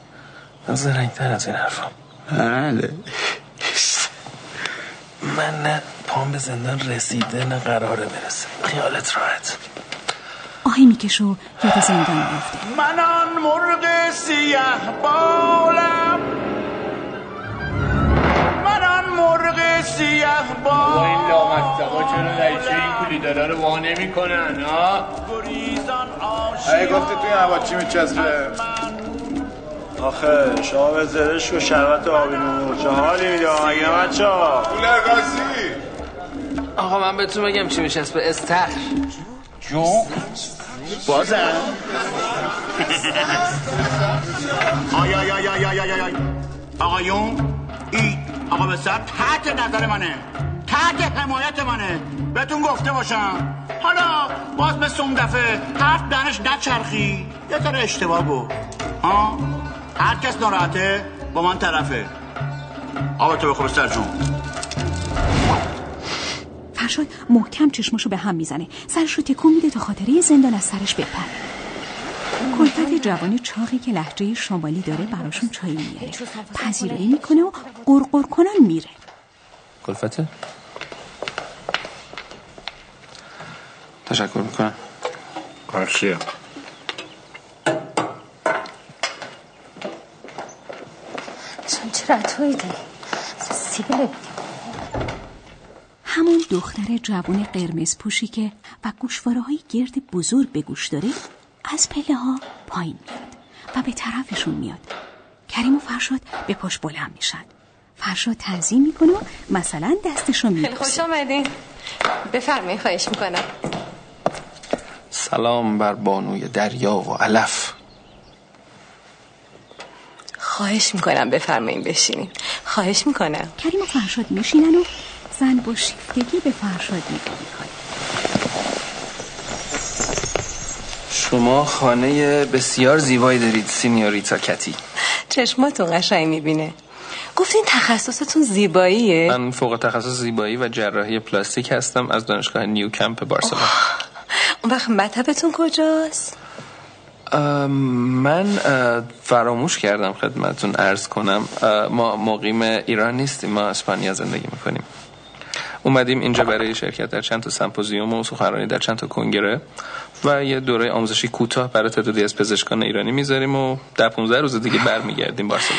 من زرنگتر از این حرفم بله. من نه پام به زندان رسیده نه قراره برسه. خیالت راحت. آهی می‌کشه و یاد زندان میفته من آن مرغ سیه بالم. من آن مرغ سیه با این بالم لامستقا چرا رئیسه این کلیدارا رو واه نمی کنن ها ای گفتی توی هوا چی میچسبه؟ آخه شما به زرش و شربت آبی نور چه حالی میده آگه بچه ها آقا من بهتون بگم چی میشه به استخر. جو بازم. آی آی آی آی آی آی آی. آقایون ای آقا بسر تحت نظر منه. تحت حمایت منه. بهتون گفته باشم. حالا باز به سوم دفعه حرف دنش نچرخی. یه اشتباه گو ها؟ هر کس ناراحته با من طرفه. آقا تو بخور سر جون. فرشاد محکم چشمشو به هم می‌زنه. سرش رو تکون میده تا خاطره زندان از سرش بپره. کلفت جوانی چاقی که لحجه شمالی داره براشون چای میاره پذیرایی می‌کنه و قرقر کنن میره. کلفته؟ تشکر می‌کنم. کارشیه چون چرا تویده سیبیل. همون دختر جوان قرمز پوشی که و گوشواره های گرد بزرگ به گوش داره از پله ها پایین میاد و به طرفشون میاد. کریم و فرشاد به پاش بلند میشن. فرشاد تعظیم می‌کنه و مثلا دستشو خیلی میبوسه. خوش آمدین بفرمایید خواهش می‌کنم. سلام بر بانوی دریا و علف. خواهش می‌کنم بفرمایید بشینین. خواهش می‌کنم. کریم و فرشاد میشینن و زن با شیفتگی به فرشاد نگاه می‌کنه. شما خانه بسیار زیبایی دارید señorita کتی. چشماتون قشنگ می‌بینه. گفتین تخصصتون زیباییه؟ من فوق تخصص زیبایی و جراحی پلاستیک هستم از دانشگاه نیو کمپ بارسلون اون وقت مطبتون کجاست؟ من فراموش کردم خدمتون عرض کنم. ما مقیم ایران نیستیم ما اسپانیا زندگی می‌کنیم. اومدیم اینجا برای شرکت در چند تا سمپوزیوم و سخنرانی در چند تا کنگره و یه دوره آموزشی کوتاه برای تعدادی از پزشکان ایرانی می‌ذاریم و در 15 روز دیگه برمیگردیم بارسلون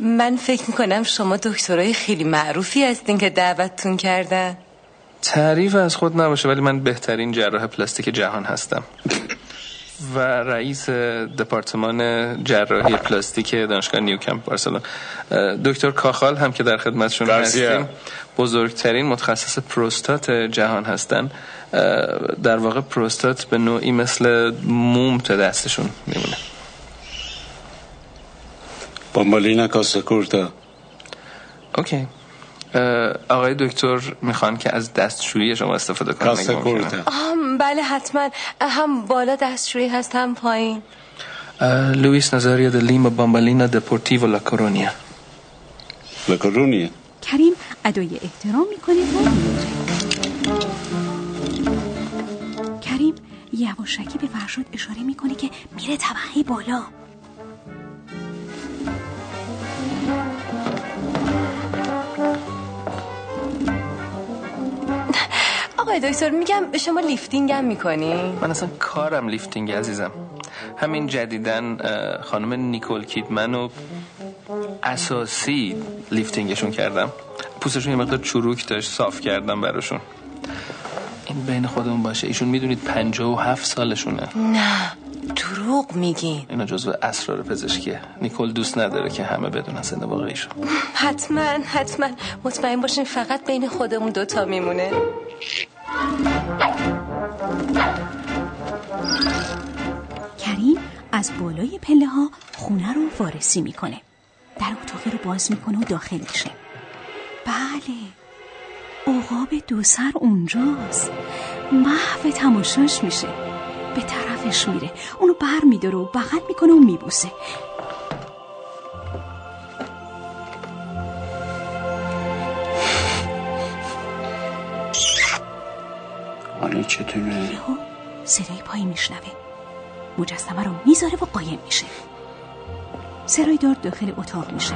من فکر می‌کنم شما دکترای خیلی معروفی هستین که دعوتتون کردن. تعریف از خود نباشه ولی من بهترین جراح پلاستیک جهان هستم. و رئیس دپارتمان جراحی پلاستیک دانشگاه نیوکمپ بارسلون دکتر کاخال هم که در خدمتشون. هستیم بزرگترین متخصص پروستات جهان هستن. در واقع پروستات به نوعی مثل موم تو دستشون میمونه. بامبالینا casa corta okay. آقای دکتر می‌خوان که از دستشویی شما استفاده کنن آه بله حتما. هم بالا دستشویی هست هم پایین. Luis Nazario de Lima Bambalina Deportivo La Coronia. La Coronia. کریم ادای احترام می‌کنه و کریم یواشکی به فرشاد اشاره می‌کنه که میره طبقه بالا. آقای دکتر میگم شما lifting هم می‌کنی؟ من اصلا کارم lifting ه عزیزم. همین جدیدن خانم نیکول کیدمن و اساسی lifting شون کردم. پوستشون یه مقدار چروک داشت صاف کردم براشون. این بین خودمون باشه. ایشون می‌دونید پنجاه و هفت سالشونه. نه دروغ میگین. اینا جزو اسرار پزشکیه. نیکول دوست نداره که همه بدونن سن واقعیشو حتما حتما. مطمئن باشین فقط بین خودمون دوتا میمونه. کریم از بالای پله ها خونه رو وارسی می‌کنه. در اتاقی رو باز می‌کنه و داخل میشه. بله. عقاب دو سر اونجاست. محو تماشاش میشه. به طرفش میره. اونو بر میداره و بغل می‌کنه و میبوسه. حالا چطوره؟ یهو صدای پایی میشنوه. مجسمه رو می‌ذاره و قایم میشه. سرایدار داخل اتاق میشه.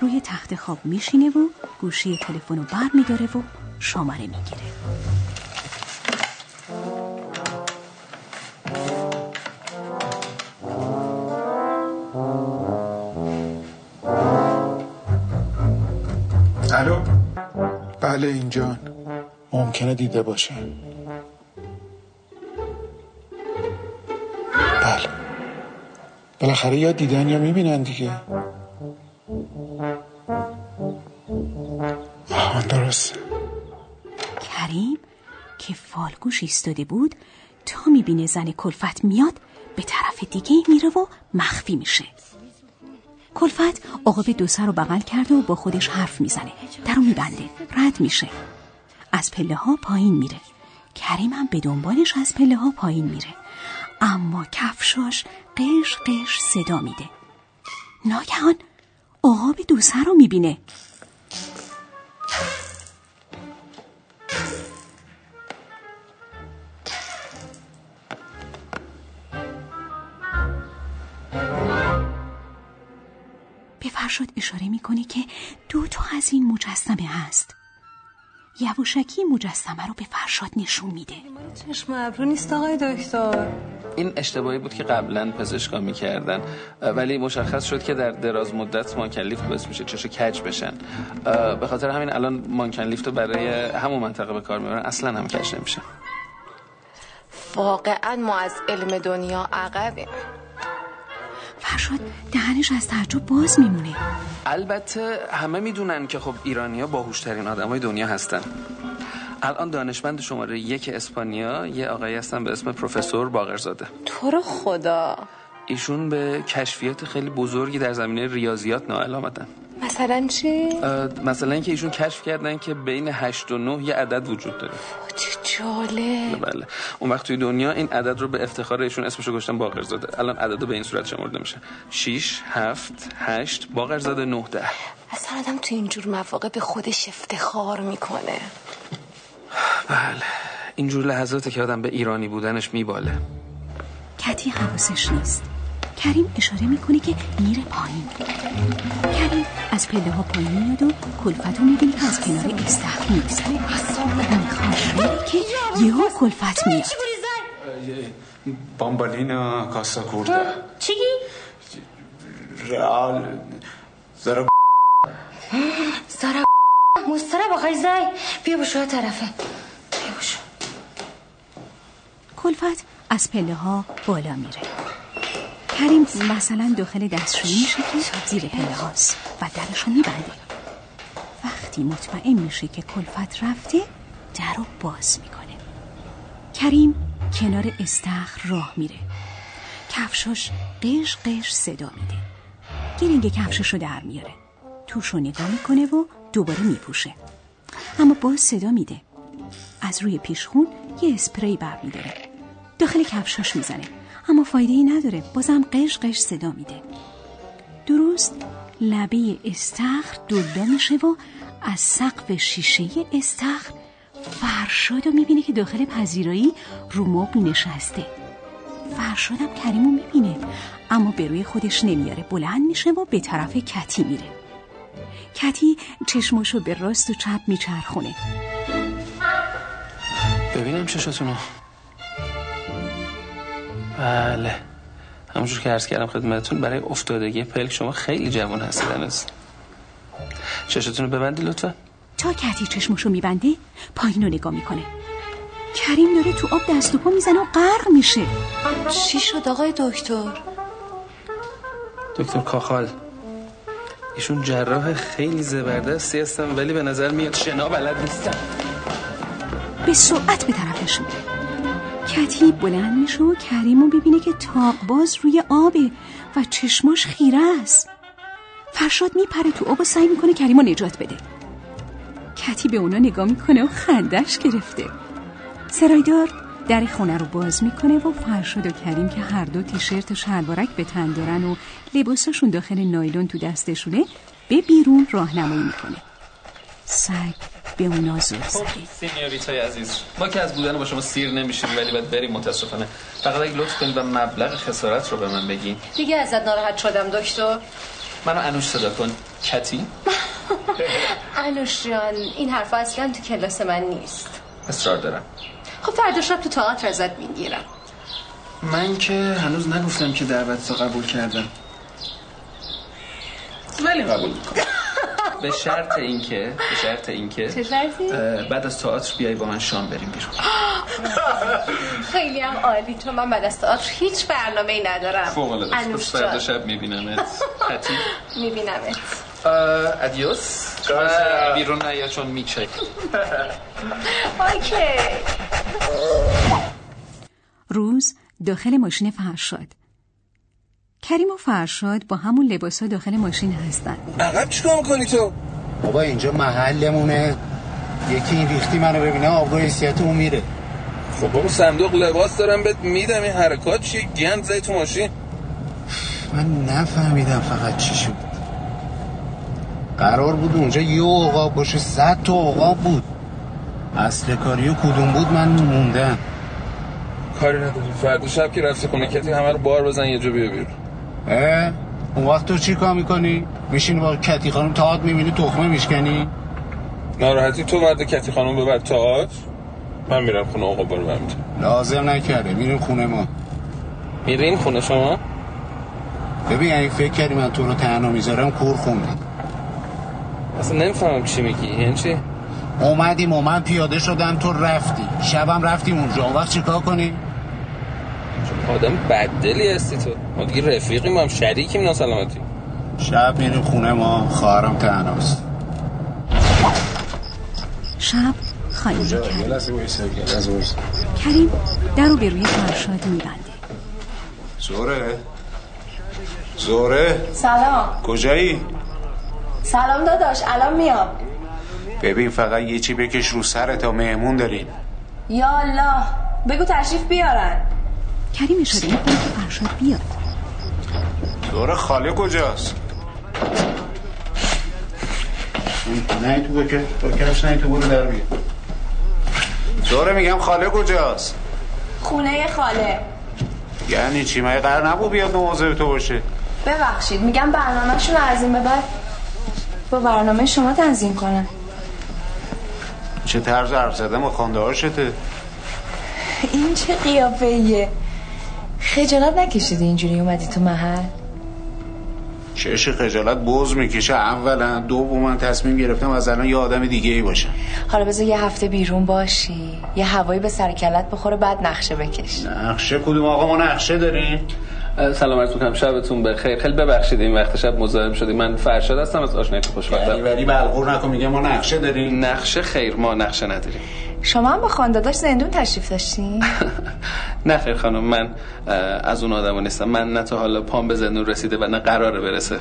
روی تخت خواب میشینه و گوشی تلفن رو بر میداره و شماره می‌گیره. الو؟ بله اینجان ممکنه دیده باشه. بله. بالاخره یا دیدن یا می‌بینن دیگه. آهان درست کریم که فالگوش ایستاده بود تا می‌بینه زن کلفت میاد به طرف دیگه میره و مخفی میشه. کلفت عقاب دو سر رو بغل کرده و با خودش حرف می‌زنه. در رو میبنده رد میشه. از پله ها پایین میره. کریم هم به دنبالش از پله ها پایین میره. اما کفشاش قش قش صدا میده. ناگهان عقاب دو سر رو می‌بینه. به فرشاد اشاره می‌کنه که دو تا از این مجسمه هست. یواشکی مجسمه رو به فرشاد نشون میده. چشم ابرو نیست آقای دکتر. این اشتباهی بود که قبلا پزشکا می‌کردن. ولی مشخص شد که در دراز مدت مانکن لیفت باعث میشه چشو کج بشن. به خاطر همین الان مانکن لیفت رو برای همون منطقه به کار می‌برن. اصلا هم کج نمیشه. واقعا ما از علم دنیا عقبیم. فرشاد دهنش از تعجب باز میمونه. البته همه می‌دونن که خب ایرانیا باهوشترین آدمای دنیا هستن. الان دانشمند شماره یک اسپانیا یه آقایی هستن به اسم پروفسور باقرزاده. تو رو خدا. ایشون به کشفیات خیلی بزرگی در زمینه ریاضیات نائل آمدن. مثلا چی؟ مثلا اینکه ایشون کشف کردن که بین 8 و 9 یه عدد وجود داره. چه جالب. بله. اون وقت توی دنیا این عدد رو به افتخار ایشون اسمشو گذاشتن باقرزاده الان عدد به این صورت شمرده میشه. 6 7 8 باقرزاده 9 10 اصلا آدم تو اینجور مواقع به خودش افتخار می‌کنه. بله. اینجور لحظاته که آدم به ایرانی بودنش میباله. کتی حواسش نیست. کریم اشاره می‌کنه که میره پایین. کریم از پله ها پایین میاد و کلفت رو می‌بینه که از کنار استخر میگذره. می‌خواد بره که یهو کلفت میاد. بامبالینا کاسا کوردا چی؟ رئال. زرا زارا مسترا با زای بیا بشو طرفه. بیا بشو. کلفت از پله ها بالا میره. کریم مثلا داخل دستشویی میشه که زیر پله هاست و درش رو میبنده وقتی مطمئن میشه که کلفت رفته در رو باز می‌کنه. کریم کنار استخر راه میره. کفشاش قش قش صدا میده. گیرنگ کفشش رو در میاره. توش رو نگاه می‌کنه و دوباره میپوشه. اما باز صدا میده. از روی پیشخون یه اسپری برمیداره. داخل کفشاش می‌زنه. اما فایده ای نداره. بازم قش قش صدا میده. درست لبه استخر دلدا میشه و از سقف شیشه استخر فرشاد رو می‌بینه که داخل پذیرایی رو مبل نشسته فرشادم کریمو می‌بینه اما به روی خودش نمیاره. بلند میشه و به طرف کتی میره. کتی چشماشو به راست و چپ میچرخونه. ببینم چشاتونو. بله. همونجور که عرض کردم خدمتتون برای افتادگی پلک شما خیلی جوان هستید هنوز. چشتون رو ببندی لطفا. تا کتی چشمشو میبنده پایین رو نگاه می‌کنه. کریم داره تو آب دست و پا می‌زنه و غرق میشه. چی شد آقای دکتر؟ دکتر کاخال ایشون جراح خیلی زبردستی هستن ولی به نظر میاد شنا بلد نیستن. به سرعت به طرفش میره کتی بلند میشه و کریمو ببینه که تاق باز روی آبه و چشماش خیره است. فرشاد میپره تو آب و سعی می‌کنه کریمو نجات بده. کتی به اونا نگاه می‌کنه و خندش گرفته. سرایدار در خونه رو باز می‌کنه و فرشاد و کریم که هر دو تیشرت و شلوارک به تن دارن و لباساشون داخل نایلون تو دستشونه به بیرون راهنمایی می‌کنه. سگ به اونا زور زده. señorita ی عزیز ما که از بودن با شما سیر نمیشیم ولی باید بریم متاسفانه. فقط اگه لطف کنید و مبلغ خسارت رو به من بگین. دیگه ازت ناراحت شدم دکتر. منو انوش صدا کن. کتی؟ [laughs] انوش جان این حرفا اصلا تو کلاس من نیست. اصرار دارم. خب فردا شب تو تئاتر ازت می‌گیرم. من که هنوز نگفتم که دعوت رو قبول کردم. ولی قبول می‌کنم. [laughs] به شرط اینکه به شرط اینکه چه شرطی؟ بعد از تئاتر بیای با من شام بریم بیرون. [gasps] خیلی هم عالی چون من بعد از تئاتر هیچ برنامه ای ندارم فوق العاده فردا شب میبینمت. [laughs] میبینمت. ادیوس. بیرون نیا چون میچک. [laughs] اوکی. روز داخل ماشین فرشاد. کریم و فرشاد با همون لباسا داخل ماشین هستن. عقب چیکار می‌کنی تو؟ بابا اینجا محلمونه. یکی این ریختی منو ببینه آبرو حیثیت اون میره. خب بابا صندوق لباس دارم بهت میدم. این حرکات چی؟ گند زی تو ماشین؟ من نفهمیدم فقط چی شد. قرار بود اونجا یه عقاب باشه صد تا عقاب بود. اصل کاریو کدوم بود من موندم. کاری نداری فردا شب که رفتی خونه کتی همه رو بار بزن یه جا بیا بیرون. اون وقت تو چی کار می‌کنی؟ میشینی با کتی خانم تاعت می‌بینی تخمه میشکنی؟ ناراحتی تو مرد کتی خانم ببر تاعت من میرم خونه آقا بارو برمیتون لازم نکرده میریم خونه ما میرین خونه شما؟ ببین اگه فکر کردی من تو رو تنها می‌ذارم کور خوندی اصلا نمی‌فهمم چی میگی یعنی چی؟ اومدیم و من پیاده شدم تو رفتی شبم رفتیم اونجا اون وقت چیکار کنی؟ آدم بددلی هستی تو. ما دیگه رفیقیم هم شریکیم ناسلامتی شب میریم خونه ما خواهرم تنهاست شب خالی. کریم در رو به روی فرشاد میبنده زوره؟ زوره؟ سلام. کجایی؟ سلام داداش الان میام. ببین فقط یه چی بکش رو سر تا مهمون داریم. یا الله. بگو تشریف بیارن. کریم اشاره می‌کنه که فرشاد بیاد. زوره خاله کجاست؟ نه تو بکش بکش نه تو برو در بیا. زوره میگم خاله کجاست؟ خونه خاله. یعنی چی؟ مگه قرار نبود بیاد مواظب تو باشه؟ ببخشید میگم برنامهشون رو از این به بعد با برنامه شما تنظیم کنن. چه طرز حرف زدن با خانده هاشته؟ این چه قیافه ایه خجالت نکشیدی اینجوری اومدی تو محل؟ چش خجالت بوز می‌کشه. اولا دوم من تصمیم گرفتم از الان یه آدم دیگه ای باشم. حالا بذار یه هفته بیرون باشی. یه هوایی به سر کلت بخوره بعد نقشه بکش. نقشه؟ کدوم آقا ما نقشه داریم؟ سلام عرض می‌کنم. شبتون بخیر. خیلی ببخشید این وقت شب مزاحم شدیم. من فرشاد هستم از آشنایی خوشبختم. ولی ولی بلغور نکن میگه ما نقشه داریم. نقشه خیر ما نقشه نداریم. شما هم با خانداداش زندون تشریف داشتین؟ [laughs] نه خیر خانم من از اون آدم نیستم. من نه تا حالا پام به زندون رسیده و نه قراره برسه.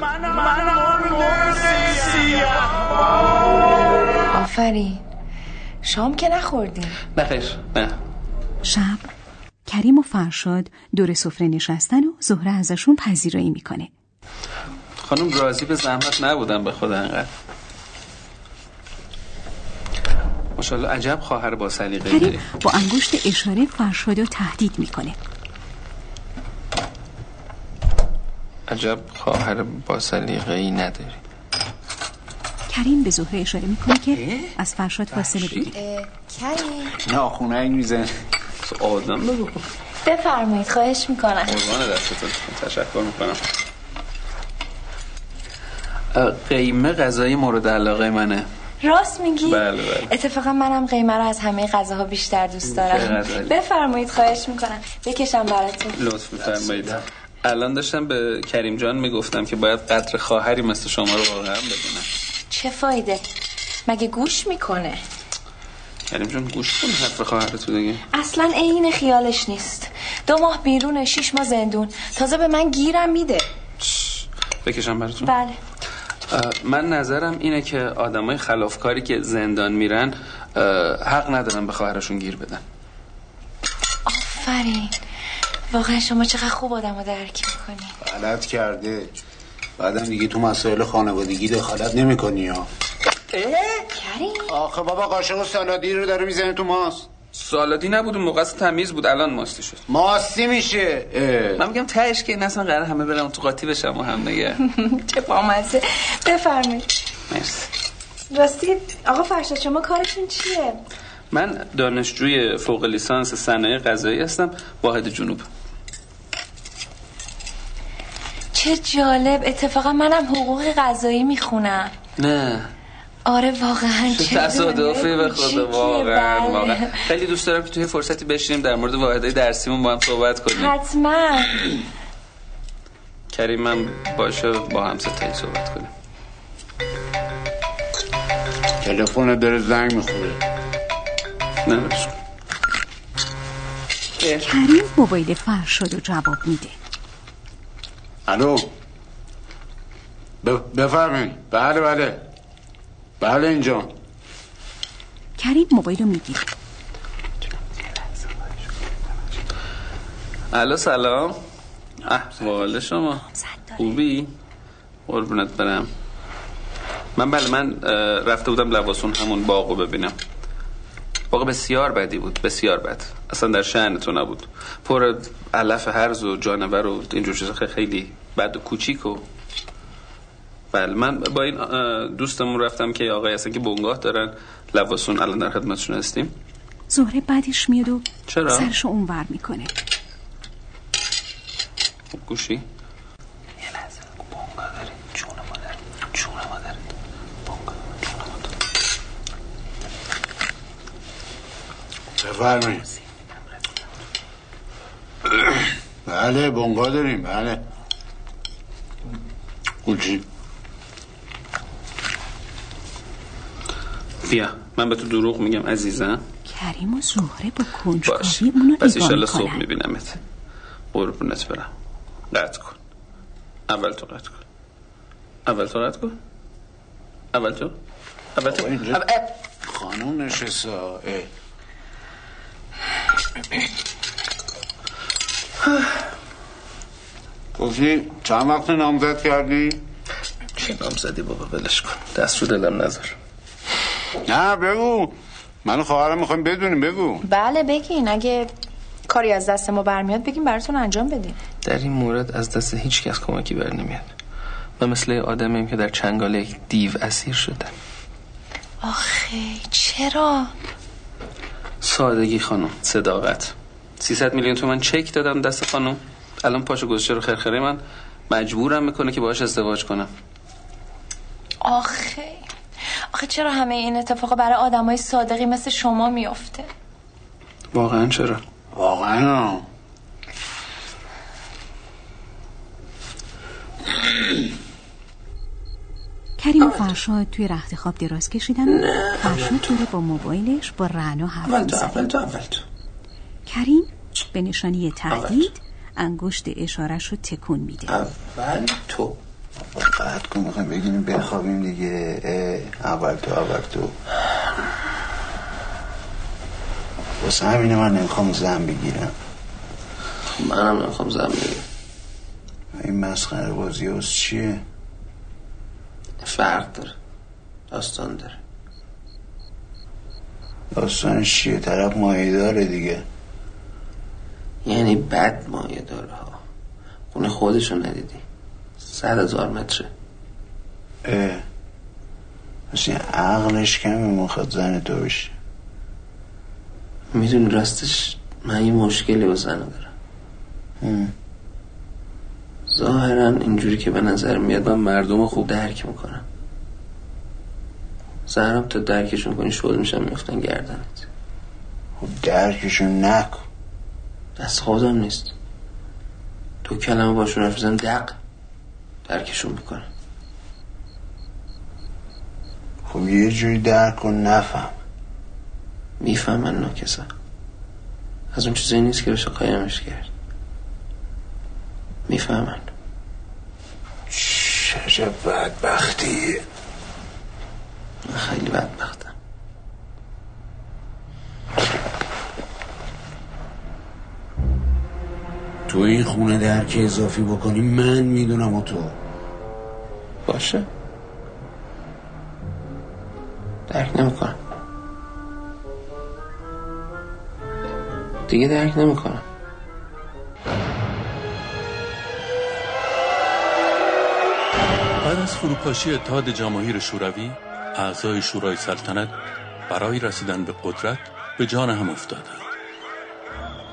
آفرین. شام که نخوردین؟ نه خیر نه. شب. کریم و فرشاد دور سفره نشستن و زهره ازشون پذیرایی می‌کنه. خانم راضی به زحمت نبودم به خدا انقدر. ماشاءالله عجب خواهر با سلیقه داری. کریم با انگشت اشاره فرشاد رو تهدید می‌کنه. عجب خواهر با سلیقه ای نداری. کریم به زهره اشاره می‌کنه که از فرشاد فاصله بگیره. کریم. ناخونه این میزن آدم بگو. بفرمایید خواهش می‌کنم. قربان دستتون. تشکر می‌کنم. قیمه غذای مورد علاقه منه. راست میگی؟ بله بله. اتفاقا منم قیمه رو از همه غذاها بیشتر دوست دارم. بفرمایید خواهش می‌کنم. بکشم براتون. لطف میفرمایید. الان داشتم به کریم جان می‌گفتم که باید قدر خواهری مثل شما رو واقعا بدونم. چه فایده؟ مگه گوش می‌کنه؟ کریم جان گوش کن حرف خواهر تو دیگه. اصلا عین خیالش نیست. دو ماه بیرونه شیش ماه زندون. تازه به من گیرم میده. بکشم براتون. بله. من نظرم اینه که آدمای خلافکاری که زندان میرن حق ندارن به خواهرشون گیر بدن. آفرین. واقعا شما چقدر خوب آدم رو درک می‌کنی. غلط کرده. بعدم دیگه تو مسائل خانوادگی دخالت نمی‌کنی ها. کریم. آخه بابا قاشق و سالادی رو داره می‌زنه تو ماست. سالادی نبود اون موقع اصلا تمیز بود. الان ماستی شد. ماستی میشه. من میگم تهش که اصلا قرار همه برم تو قاطی بشم و هم نگه [laughs] چه بامزه. بفرمایید. مرسی. راستی آقا فرشاد شما کارتون چیه؟ من دانشجوی فوق لیسانس صنایع غذایی هستم واحد جنوب. چه جالب. اتفاقا منم حقوق غذایی می‌خونم. نه. آره واقعا [laughs] چه تصادفی به خدا واقعا بله. واقعا. خیلی دوست دارم که توی فرصتی بشینیم در مورد واحدهای درسیمون با هم صحبت کنیم. حتما. [clears throat] کریم من باشه با هم ستایی صحبت کنیم. تلفن داره زنگ می‌خوره. نه کریم موبایل فرشاد رو جواب میده. الو؟ ب- بفرمایید. بله بله. بله اینجا. کریم موبایل رو می‌گیره الو سلام. احوال شما. خوبی؟ قربونت برم. من بله من رفته بودم لواسون همون باغو ببینم. باغ بسیار بدی بود بسیار بد. اصلا در شأن تو نبود. پر علف هرز و جانور و اینجور چیزا خیلی- خیلی بد و کوچیک و بله من با این دوستمون رفتم که آقای هستن که بنگاه دارن لواسون الان در خدمتشون هستیم. زهره بعدش میاد و چرا؟ سرشو اونور می‌کنه. خب، گوشی. بفرمایید بله بنگاه داریم بله. گوچی بیا من به تو دروغ میگم عزیزم. کریم و زهره با باش. کنجکاوی اونو پس ایشالله صبح میبینمت. قربونت برم. قطع کن. اول تو قطع کن. اول تو قطع کن. اول تو. اول تو. اینجا خانم نشسته. گفتی چند وقت نامزد کردی؟ چه نامزدی بابا ولش کن. دست رو دلم نذار. نه بگو. من خواهرم می‌خوایم بدونیم بگو. بله بگین. اگه کاری از دست ما برمیاد بگیم براتون انجام بدیم. در این مورد از دست هیچ کس کمکی بر نمیاد. من مثل آدمیم که در چنگال یک دیو اسیر شده. آخه چرا؟ سادگی خانم صداقت. 300 میلیون تومن چک دادم دست خانم. الان پاشو گذاشته رو خرخره من. مجبورم می‌کنه که باهاش ازدواج کنم. آخه. آخه چرا همه این اتفاقا برای آدمای صادقی مثل شما میافته؟ واقعا چرا؟ واقعا. کریم و فرشاد توی رخت خواب دراز کشیدن فرشاد داره با موبایلش با رعنا حرف اول تو می‌زنه. اول تو اول تو. کریم به نشانی تهدید انگشت اشارش رو تکون میده. اول تو. قطع کن می‌خوایم بگیریم بخوابیم دیگه. اول تو اول تو. واسه همینه من نمی‌خوام زن بگیرم. منم نمی‌خوام زن بگیرم. این مسخره بازی هست چیه؟ فرق داره. داستان داره. داستانش چیه؟ طرف مایه داره دیگه. یعنی بد مایه داره ها. خونه خودشو ندیدی. صد هزار متره. اه. مثل عقلش کمی می‌خواد زن تو بشه. می‌دونی راستش من یه مشکلی با زنه دارم. ظاهرا اینجوری که به نظر میاد من مردم خوب درک می‌کنم. زهرم تا درکشون کنی شل میشم میفتن گردنت. خب درکشون نکن. دست خودم نیست. تو کلمه باشون حرف بزنم دق. درکشون می‌کنم. خب یه جوری درک کن نفهم. می‌فهمن ناکسم. از اون چیزایی نیست که بشه قایمش کرد. می‌فهمن. چه بدبختی. خیلی بدبختم تو این خونه درک اضافی بکنی من می‌دونم و تو. باشه. درک نمی‌کنم. دیگه درک نمی‌کنم. بعد از فروپاشی اتحاد جماهیر شوروی اعضای شورای سلطنت برای رسیدن به قدرت به جان هم افتادند.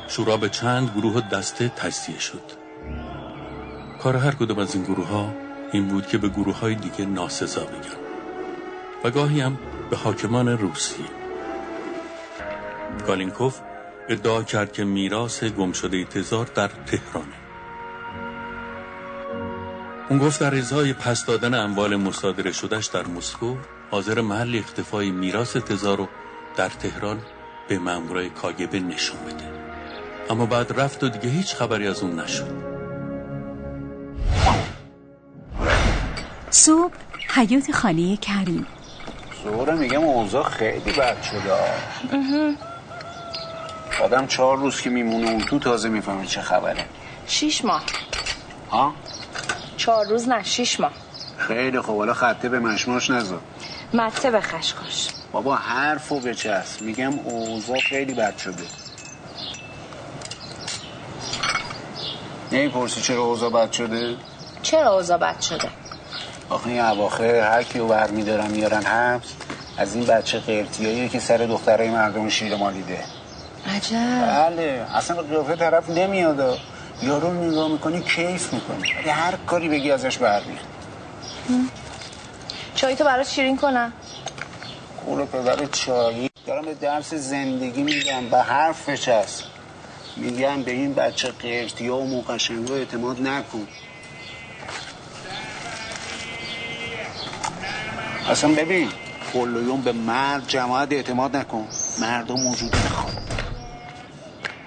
شورا به چند گروه دسته تجزیه شد. کار هر کدام از این گروه ها این بود که به گروه های دیگه ناسزا بگن. و گاهی هم به حاکمان روسیه گالینکوف ادعا کرد که میراث گمشده تزار در تهرانه. اون گفت در ازای پس دادن اموال مصادره شدهش در مسکو حاضر محل اختفای میراث تزار رو در تهران به مامورای کاگبه نشون بده. اما بعد رفت و دیگه هیچ خبری از اون نشد. صبح حیات خانه کریم. زهره میگم اوضاع خیلی بد شده. آدم چهار روز که میمونه اون تو تازه می‌فهمه چه خبره. شیش ماه. ها؟ چهار روز نه شیش ماه. خیلی خوب. حالا خطه به مشماش نذار. مته به خشخاش. بابا حرف و بچست میگم اوضاع خیلی بد شده. نمی‌پرسی چرا اوضاع بد شده؟ چرا اوضاع بد شده؟ آخه این اواخر هر کیو برمیدارن میارن حبس از این بچه قرتیایی که سر دخترای مردم شیر مالیده عجب. بله اصلا قیافه طرف نمیاد یارو رو نگاه می‌کنی کیف می‌کنی. ولی هر کاری بگی ازش برمیاد چای تو برات شیرین کنم. قول پدر چایی. دارم به درس زندگی میگم به حرف چست میگم به این بچه قرتی ها و موقشنگا اعتماد نکن. اصلا ببین کل به مرد جماعت اعتماد نکن. مردم موجود نخواد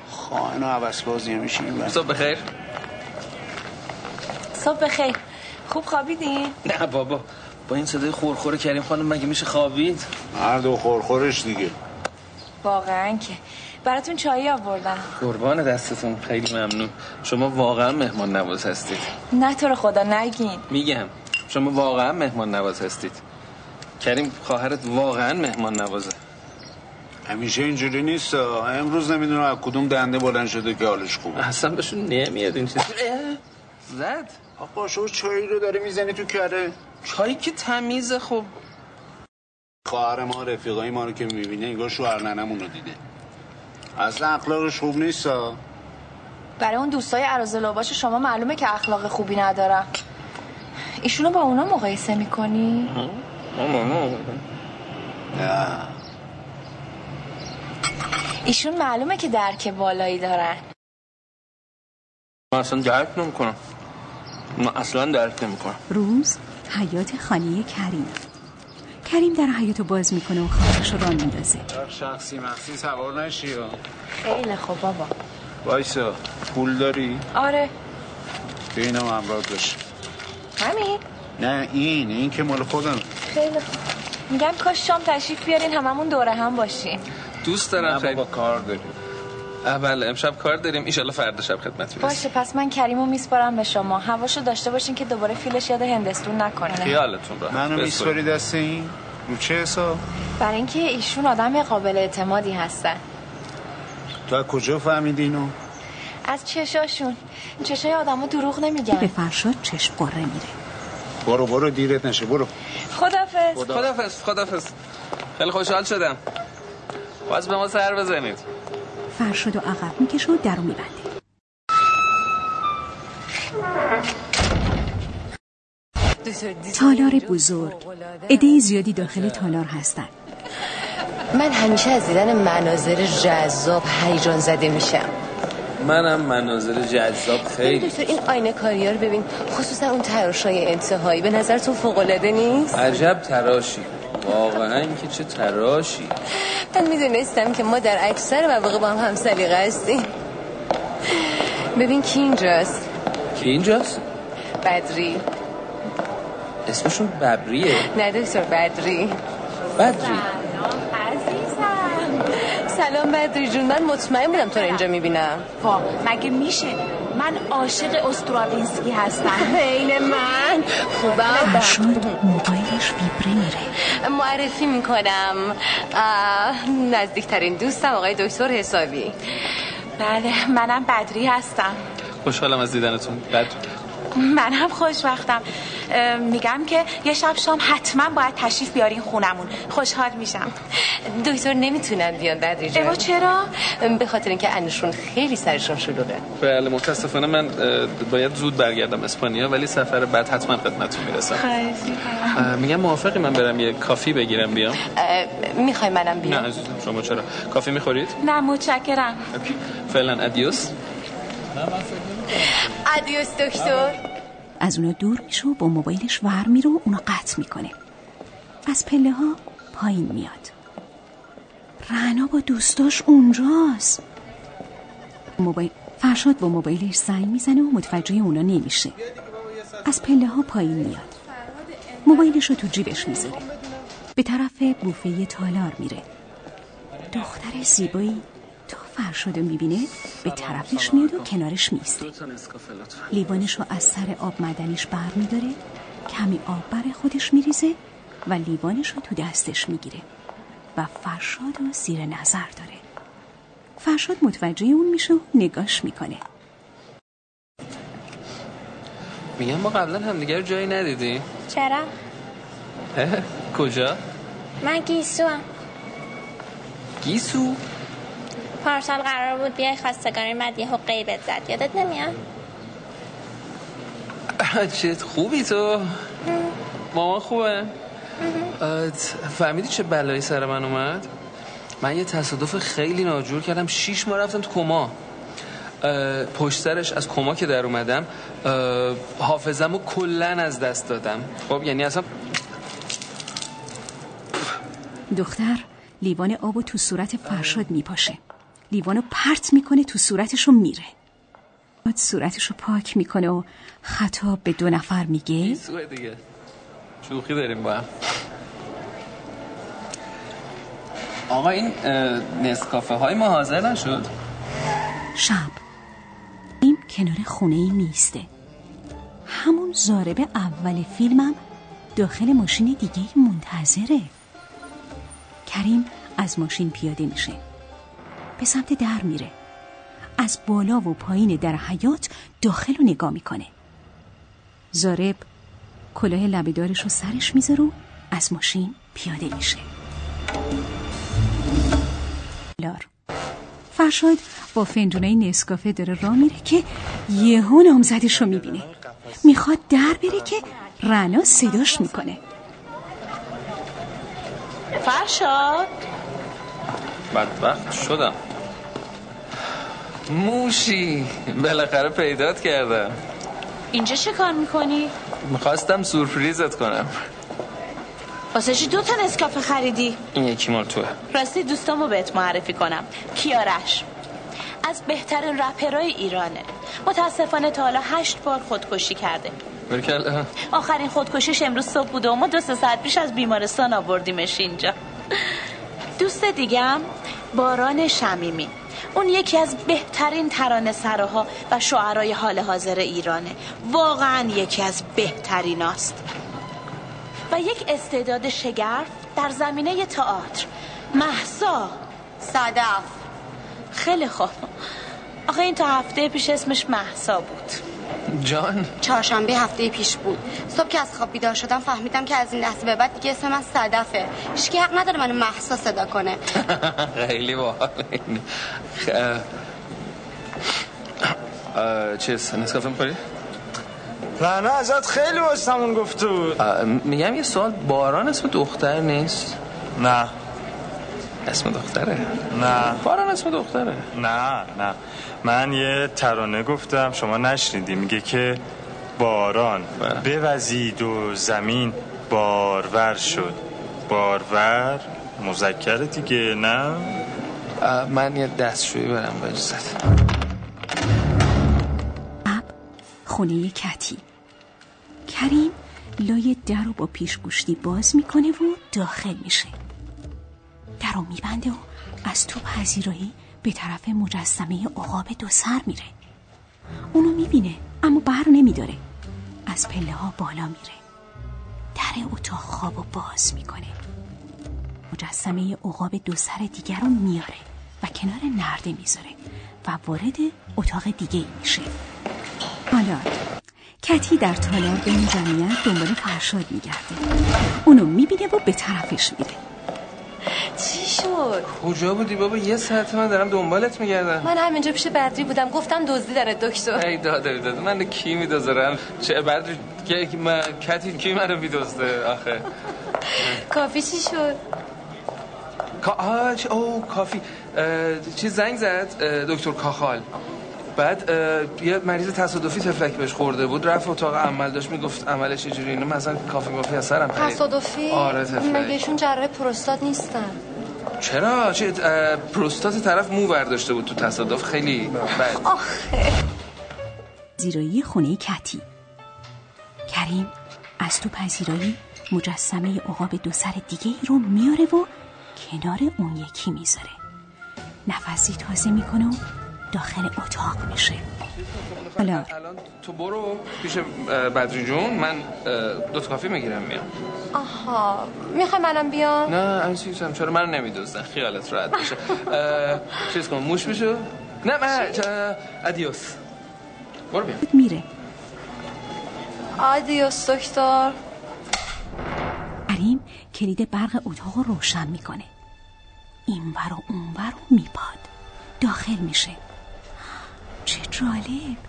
خواهن و عوض بازی میشین صبح بخیر. صبح بخیر. خوب خوابیدین؟ نه بابا با این صدای خورخور کریم خانم مگه میشه خوابید؟ مرد و خورخورش دیگه. واقعا که براتون چایی آوردم. قربان دستتون خیلی ممنون. شما واقعا مهمان نواز هستید. نه تو رو خدا نگین. میگم شما واقعا مهمان نواز هستید. کریم خواهرت واقعا مهمان نوازه. همیشه اینجوری نیست. امروز نمی‌دونم از کدوم دنده بلند شده که حالش خوبه. اصلا بهشون نمیاد این چیز زد. آقا شو چایی رو داره می‌زنی تو کره؟ چایی که تمیزه خب. خواهر ما رفیقای ما رو که می‌بینه انگار شوهر ننمون رو دیده. اصلا اخلاقش خوب نیست برای اون دوستای عراض لباش شما معلومه که اخلاق خوبی ندارم ایشونو با اونا مقایسه می‌کنی؟ نه. ایشون معلومه که درک بالایی دارن. من اصلا درک نمی‌کنم. من اصلا درک نمی‌کنم. روز حیات خانه کریم. کریم در حیاتو باز می‌کنه و خواهرش رو راه میندازه. شخصی مخصی سوار نشی خیلی خوب بابا. وایسا پول داری؟ آره. به اینم امراض باشه همین؟ نه این این که مال خودم. خیلی خوب. میگم کاش شام تشریف بیارین هممون دوره هم باشیم. دوست دارم خیلی کار داریم. بله امشب کار داریم. ایشالله فردا شب خدمت می‌رسیم. باشه پس من کریمو میسپارم به شما. هواشو داشته باشین که دوباره فیلش یاد هندستون نکنه. خیالتون راحت. منو میسپاری دست این؟ رو چه حساب؟ برای اینکه ایشون آدم قابل اعتمادی هستن. تو از کجا فهمیدی اینو؟ از چشاشون. چشای آدمو دروغ نمیگن. به فرشاد چشم قره میره. برو برو دیرت نشه برو. خدافز خدافز خدافز خیلی خوشحال شدم. باز به ما سر بزنید. فرشاد و عقب می‌کشه و درو میبنده تالار بزرگ عده زیادی داخل تالار هستن من همیشه از دیدن مناظر جذاب هیجان زده میشم. منم مناظر جذاب خیلی. دکتر این آینه کاری رو ببین. خصوصا اون تراشای انتهایی. به نظرتون فوق العاده نیست؟ عجب تراشی. واقعا که چه تراشی. من می‌دونستم که ما در اکثر مواقع با هم هم سلیقه هستیم. ببین کی اینجاست. کی اینجاست؟ بدری. اسمشون ببریه نه دکتر بدری. بدری. سلام بدری جون من مطمئن بودم تو رو اینجا می‌بینم. وا مگه میشه؟ من عاشق استراوینسکی هستم. [laughs] عین من. خوبم. فرشاد موبایلش ویبره میره. معرفی می‌کنم. نزدیکترین دوستم آقای دکتر حسابی. بله منم بدری هستم. خوشحالم از دیدنتون. بدری من هم خوشبختم میگم که یه شب شام حتما باید تشریف بیارین خونمون. خوشحال میشم. دکتر نمی‌تونن بیان بدری جان. اما چرا؟ به خاطر اینکه انشون خیلی سرشون شلوغه. بله متاسفانه من باید زود برگردم اسپانیا ولی سفر بعد حتما خدمتتون می‌رسم. میگم موافقی من برم یه کافی بگیرم بیام؟ می‌خوای منم بیام؟ نه عزیزم شما چرا؟ کافی می‌خورید؟ نه متشکرم. فعلا ادیوس. ادیوس دکتر. از اونو دور میشه و با موبایلش ور میره و اونو قطع می‌کنه. از پله ها پایین میاد. رعنا با دوستاش اونجاست. موبایل فرشاد با موبایلش زنگ می‌زنه و متوجه اونا نمیشه. از پله ها پایین میاد. موبایلش رو تو جیبش می‌ذاره. به طرف بوفه تالار میره. دختر زیبایی فرشاد رو می‌بینه به طرفش میاد و کنارش میسته لیوانش رو از سر آب مدنیش بر میداره کمی آب بر خودش میریزه و لیوانش رو تو دستش می‌گیره و فرشاد رو زیر نظر داره فرشاد متوجه اون میشه و نگاش می‌کنه میگم ما قبلا همدیگه رو جایی ندیدیم چرا؟ کجا؟ من گیسو هم. گیسو؟ پارسال قرار بود بیای خواستگاری مد یهو غیبت زد. یادت نمیاد؟ [laughs] چه خوبی تو. مامان خوبه؟ فهمیدی چه بلایی سر من اومد؟ من یه تصادف خیلی ناجور کردم. شیش ماه رفتم تو کما. پشت سرش از کما که در اومدم حافظم رو کلا از دست دادم. خب یعنی اصلا دختر لیوان آبو تو صورت فرشاد میپاشه. لیوانو پرت می‌کنه تو صورتش رو میره. بعد صورتش رو پاک می‌کنه و خطاب به دو نفر میگه. دیگه. شوخی داریم با آقا این نسکافه های ما حاضر نشد. شب. این کنار خونه ای میسته همون زارب اول فیلمم داخل ماشین دیگه منتظره. کریم از ماشین پیاده میشه. به سمت در میره. از بالا و پایین در حیات داخل رو نگاه می‌کنه. زارب کلاه لبهدارش رو سرش می‌ذاره و از ماشین پیاده میشه. لار. فرشاد با فنجونای نسکافه داره راه میره که یهو نامزدش رو می‌بینه. می‌خواد در بره که رنا صداش می‌کنه. فرشاد؟ بدبخت شدم. موشی. بالاخره پیدات کردم. اینجا چه کار می‌کنی؟ می‌خواستم سورپریزت کنم. واسه چی دو تا نسکافه خریدی؟ این یکی مال توه. راستی دوستامو بهت معرفی کنم. کیارش از بهترین رپرای ایرانه. متاسفانه تا حالا هشت بار خودکشی کرده. برکل آخرین خودکشیش امروز صبح بوده و ما دو سه ساعت پیش از بیمارستان آوردیمش اینجا. دوست دیگم باران شمیمی. اون یکی از بهترین ترانه سراها و شعرهای حال حاضر ایرانه. واقعا یکی از بهتریناست. و یک استعداد شگرف در زمینه تئاتر. محسا صدف. خیلی خوب. آخه این تا هفته پیش اسمش محسا بود. جان؟ چهارشنبه هفته پیش بود. صبح که از خواب بیدار شدم فهمیدم که از این لحظه به بعد دیگه اسم من صدفه. هیچ حق نداره منو محسا صدا کنه. [laughs] خیلی باحال چیز نسکافه می‌خوری؟ رنا ازت خیلی واسمون گفته بود. میگم یه سوال باران اسم دختر نیست؟ نه. اسم دختره؟ نه. باران اسم دختره؟ نه نه. من یه ترانه گفتم شما نشنیدی. میگه که باران بوزید و زمین بارور شد. بارور؟ مذکر دیگه نه؟ من یه دستشویی برم با اجازت خونه کتی. کریم لای در رو با پیشگوشتی باز می‌کنه و داخل میشه. در رو میبنده و از تو پذیرایی به طرف مجسمه عقاب دو سر میره. اونو می‌بینه اما بر نمیداره. از پله ها بالا میره. در اتاق خواب رو باز می‌کنه. مجسمه عقاب دو سر دیگر رو میاره و کنار نرده می‌ذاره و وارد اتاق دیگه میشه. حالا کتی در تالار به جمعیت دنبال فرشاد میگرده. اونو می‌بینه و به طرفش میره. چی شد؟ کجا بودی بابا؟ یه ساعت من دارم دنبالت میگردم. من همینجا پیش بدری بودم. گفتم دزدی داره دکتر. ای داده داده من کی میدازرم چه بعد که من کتی کی منو میدازده آخه؟ کافی چی شد؟ آه او کافی. چی زنگ زد دکتر کاخال. بعد یه مریض تصادفی تفلک بهش خورده بود. رفت اتاق عمل داشت می‌گفت عملش چجوری اینو مثلا کافی مافی از سرم تصادفی؟ آره تفلک مگهشون جراح پروستات نیستن؟ چرا؟ چه پروستات طرف مو برداشته بود تو تصادف. خیلی بد. آخه. زیرایی خونه کتی. کریم از تو پذیرایی مجسمه عقاب دو سر دیگه ای رو میاره و کنار اون یکی می‌ذاره. نفسی تازه می‌کنه و داخل اتاق میشه. الان تو برو پیش بدری جون. من دو کافی می‌گیرم. میام آها. می‌خوای منم بیام؟ نه عزیزم چرا من نمیدوزن؟ خیالت راحت باشه. [laughs] چیز کن موش بشو. نه من ادیوس. برو بیا. میره. آدیوس دکتر. کریم کلید برق اتاق رو روشن می‌کنه. این و اون ور میپاد. داخل میشه. چه جالب.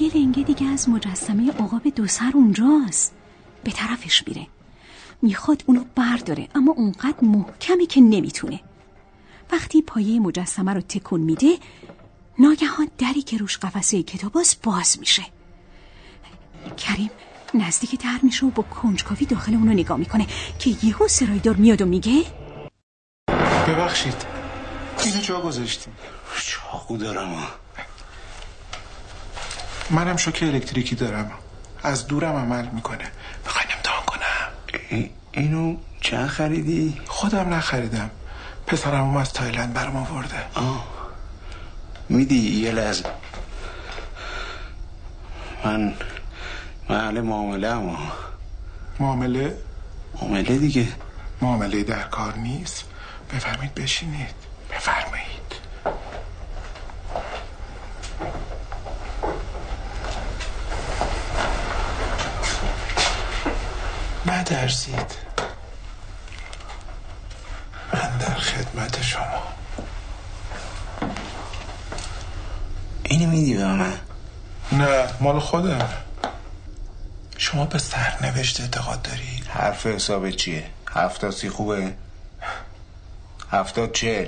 یه لنگه دیگه از مجسمه عقاب دو سر اونجاست. به طرفش میره. می‌خواد اونو برداره اما اونقدر محکمی که نمی‌تونه. وقتی پایه مجسمه رو تکون میده ناگهان دری که روش قفسه کتاباست باز میشه. کریم نزدیک در میشه و با کنجکاوی داخل اونو نگاه می‌کنه که یهو سرایدار میاد و میگه ببخشید اینو جا گذاشتیم. چاقو دارم. منم شوک الکتریکی دارم. از دورم عمل می‌کنه. می‌خوای امتحان کنم؟ اینو چند خریدی؟ خودم نخریدم. پسرم از تایلند برام آورده. آه. میدی یه لحظه. من محل معامله اما معامله؟ معامله دیگه. معامله در کار نیست. بفرمایید بشینید. بفرمایید. ندرزید من در خدمت شما اینو میدی به من نه مال خودم شما به سرنوشت اعتقاد داری؟ حرف حساب چیه؟ هفتاد سی خوبه؟ هفتاد چل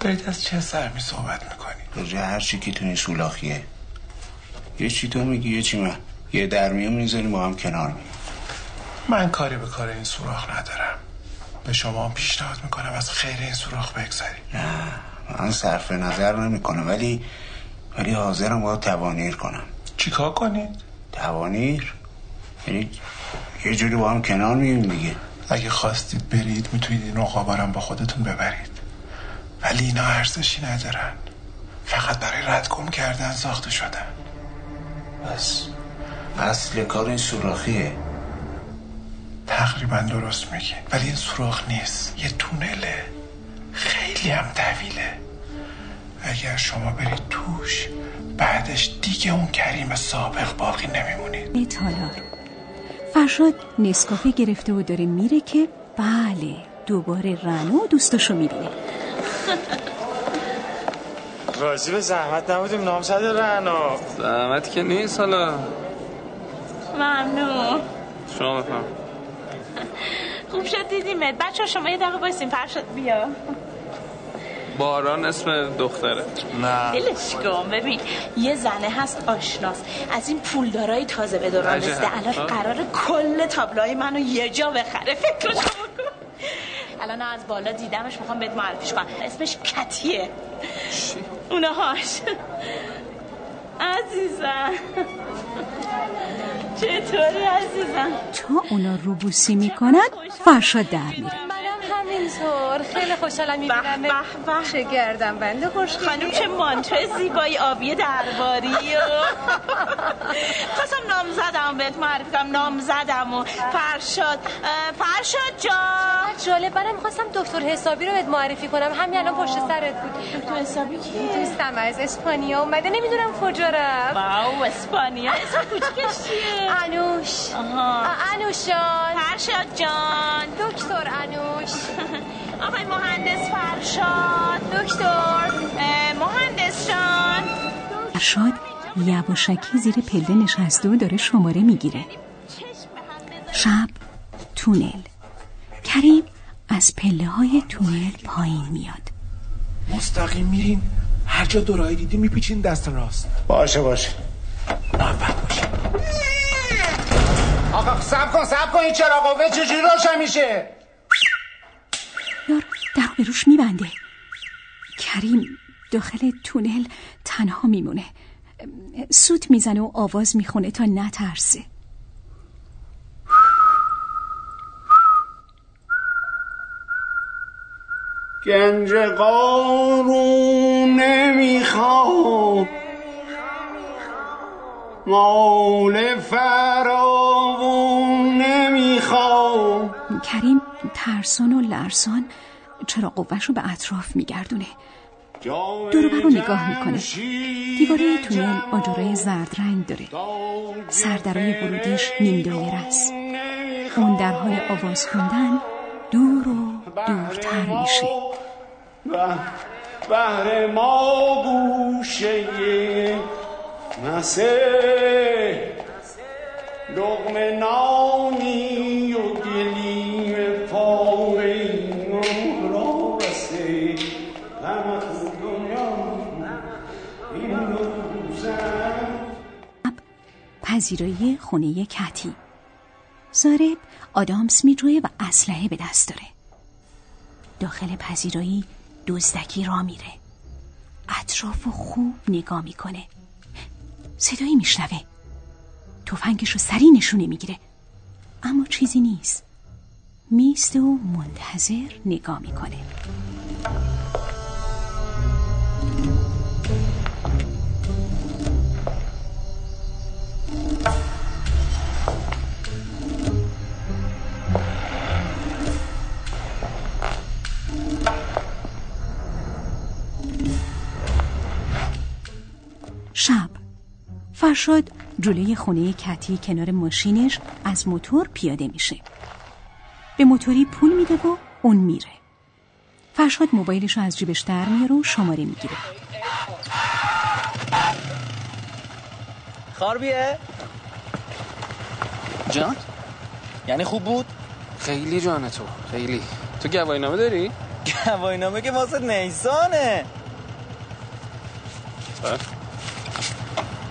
دارید از چه سرمی صحبت می‌کنی؟ رجا هر چی که تونی سولاخیه یه چی تو میگی یه چی من یه درمیه می‌ذاریم با هم کنار می من کاری به کار این سوراخ ندارم. به شما پیشنهاد می‌کنم از خیر این سوراخ بگذاری نه من صرف نظر نمی‌کنم ولی ولی حاضرم باید توانیر کنم. چیکار کنید؟ توانیر؟ یعنی یه جوری با هم کنار مییم دیگه. اگه خواستید برید می‌تونید این عقابارم با خودتون ببرید. ولی اینا ارزشی ندارن. فقط برای ردگم کردن ساخته شدن. بس. اصل کار این سوراخیه. تقریبا درست میگین ولی این سوراخ نیست. یه تونله. خیلی هم طویله. اگر شما برید توش بعدش دیگه اون کریم سابق باقی نمیمونید. تالار فرشاد نسکافه گرفته و داره میره که بله دوباره رنو دوستاشو می‌بینه. [laughs] راضی به زحمت نبودیم نامزد رنا. زحمت که نیست حالا. ممنون. شما بفهم [laughs] خوب شد دیدیمت. بچه شما یه دقیقه بایستیم فرشاد بیا. باران اسم دختره. نه. دلش کن. ببین یه زنه هست آشناس از این پولدارای تازه به دوران. رسیده. الان. قرار کل تابلوهای منو یه جا بخره. فکرشو بکن الان از بالا دیدمش می‌خوام بهت معرفیش کنم. اسمش کتیه. اونهاش. عزیزم. چطوری عزیزم؟ تا اونا روبوسی می‌کنن فرشاد در میره. همینطور خیلی خوشحالم می‌بینم چه گردم بنده خوشگلی خانم چه مانتو زیبایی آبی درباری. خواستم نام زدم بهت معرفی کنم نام زدم و فرشاد. فرشاد جان. جالب منم می‌خواستم دکتر حسابی رو بهت معرفی کنم. همین الان پشت سرت بود. دکتر حسابی کیه؟ دوستم از اسپانیا اومده. نمی‌دونم کجا رفت. واو اسپانیا. اسم کوچیکش چیه؟ انوش آها. انوش جان فرشاد جان. دکتر انوش [laughs] آقای مهندس فرشاد دکتر مهندس جان. فرشاد یواشکی زیر پله نشسته و داره شماره می‌گیره. شب تونل. کریم از پله های تونل پایین میاد. مستقیم میرین. هر جا دورایی دیدی میپیچین دست راست. باشه باشه. موفق باشه. آقا سب کن سب کن این چراغ قوه چجوری روشن میشه؟ یار در به روش میبنده. کریم داخل تونل تنها میمونه. سوت می‌زنه و آواز می‌خونه تا نترسه. گنج قارون نمی‌خوام مال فراوون نمی‌خوام کریم ترسان و لرسان چرا قوش رو به اطراف میگردونه؟ دور رو نگاه می‌کنه. دیواره تونل آجرای زرد رنگ داره. سردرای ورودیش نیم دایره است. اون در حال آواز خوندن دور و دورتر میشه. بهر ما گوشه نسه. لغم نانی و پذیرایی خونه کتی زارب آدامس میجوه و اسلحه به دست داره. داخل پذیرایی دزدکی را میره. اطراف و خوب نگاه می‌کنه. صدایی میشنوه. توفنگش رو سری نشونه می‌گیره. اما چیزی نیست. میسته و منتظر نگاه می‌کنه. فرشاد جلوی خونه کتی کنار ماشینش از موتور پیاده میشه. به موتوری پول میده و اون میره. فرشاد موبایلش رو از جیبش در میاره و شماره می‌گیره. خاربیه؟ جان؟ یعنی خوب بود؟ خیلی جان تو خیلی. تو گواهی نامه داری؟ گواهی نامه که واسه نیسانه.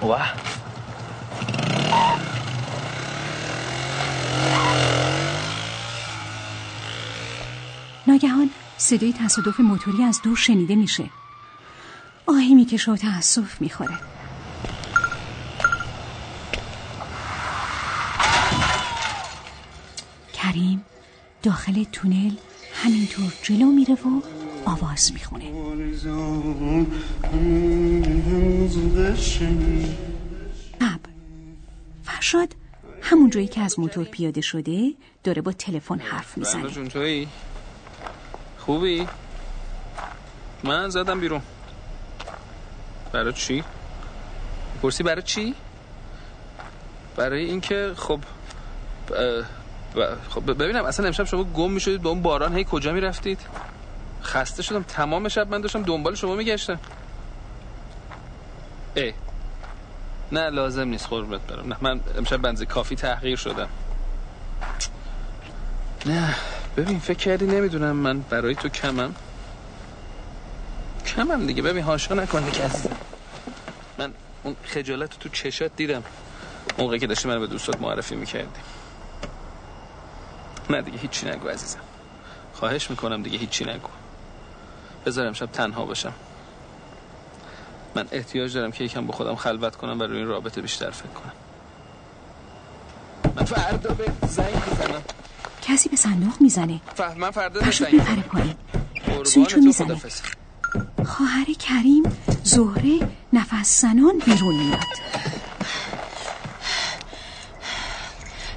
واه. ناگهان صدای تصادف موتوری از دور شنیده میشه. آهی می‌کشه و تأسف می‌خوره. کریم داخل تونل همینطور جلو میره و آواز می‌خونه. فرشاد همون جایی که از موتور پیاده شده داره با تلفن حرف می‌زنه. جون تویی خوبی؟ من زدم بیرون. برای چی؟ پرسی برای چی؟ برای اینکه خب خب ببینم اصلا امشب شما گم می‌شدید با اون باران هی کجا می‌رفتید؟ خسته شدم تمام شب من داشتم دنبال شما میگشتم. ای نه لازم نیست قربت برم. نه من امشب بنز کافی تحقیر شدم. نه ببین فکر کردی نمی‌دونم من برای تو کمم؟ کمم دیگه ببین هاشا نکن دیگه عزیزم. من اون خجالت تو چشات دیدم. موقعی که داشتی من به دوستات معرفی می‌کردی. نه دیگه هیچی نگو عزیزم. خواهش می‌کنم دیگه هیچی نگو. بذارم شب تنها باشم. من احتیاج دارم که یکم با خودم خلوت کنم و روی این رابطه بیشتر فکر کنم. من فردا به زنگ می‌زنم. کسی به صندوق می‌زنه. فهم من فردا فرشاد میپره پایین. سویچو می‌زنه. خواهر کریم زهره نفس زنان بیرون میاد.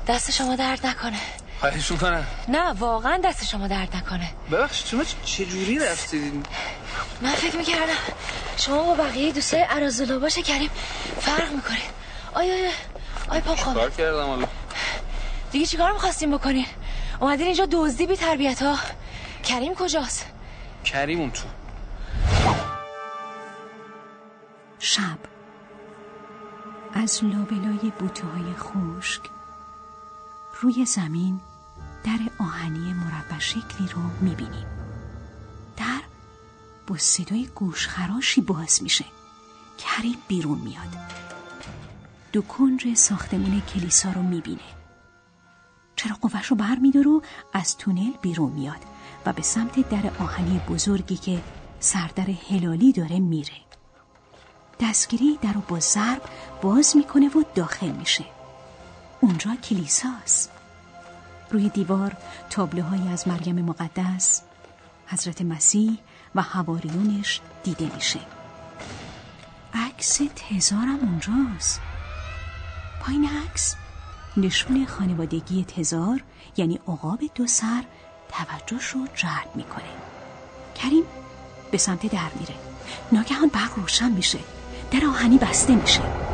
دست شما درد نکنه. خواهش می‌کنم. نه واقعا دست شما درد نکنه. ببخش شما چجوری رفتید من فکر می‌کردم شما با بقیه دوستای باشه کریم فرق می‌کنید. آیا آیا آیا خواب کار کردم حالا؟ دیگه چیکار می‌خواستیم بکنین؟ اومدین اینجا دزدی بی تربیت ها. کریم کجاست؟ کریم اون تو. شب. از لابلای بوته های خشک روی زمین در آهنی مربع شکلی رو می‌بینیم. در با صدای گوشخراشی باز میشه. کریم بیرون میاد. دو کنج ساختمون کلیسا رو می‌بینه. چرا قوش رو بر میدار و از تونل بیرون میاد و به سمت در آهنی بزرگی که سردر هلالی داره میره. دستگیری در رو با ضرب باز می‌کنه و داخل میشه. اونجا کلیساست. روی دیوار تابلوهایی از مریم مقدس حضرت مسیح و حواریونش دیده میشه. عکس تزارم اونجاست. پایین عکس نشون خانوادگی تزار یعنی عقاب دو سر توجهش رو جلب می‌کنه. کریم به سمت در میره. ناگهان برق روشن میشه. در آهنی بسته میشه.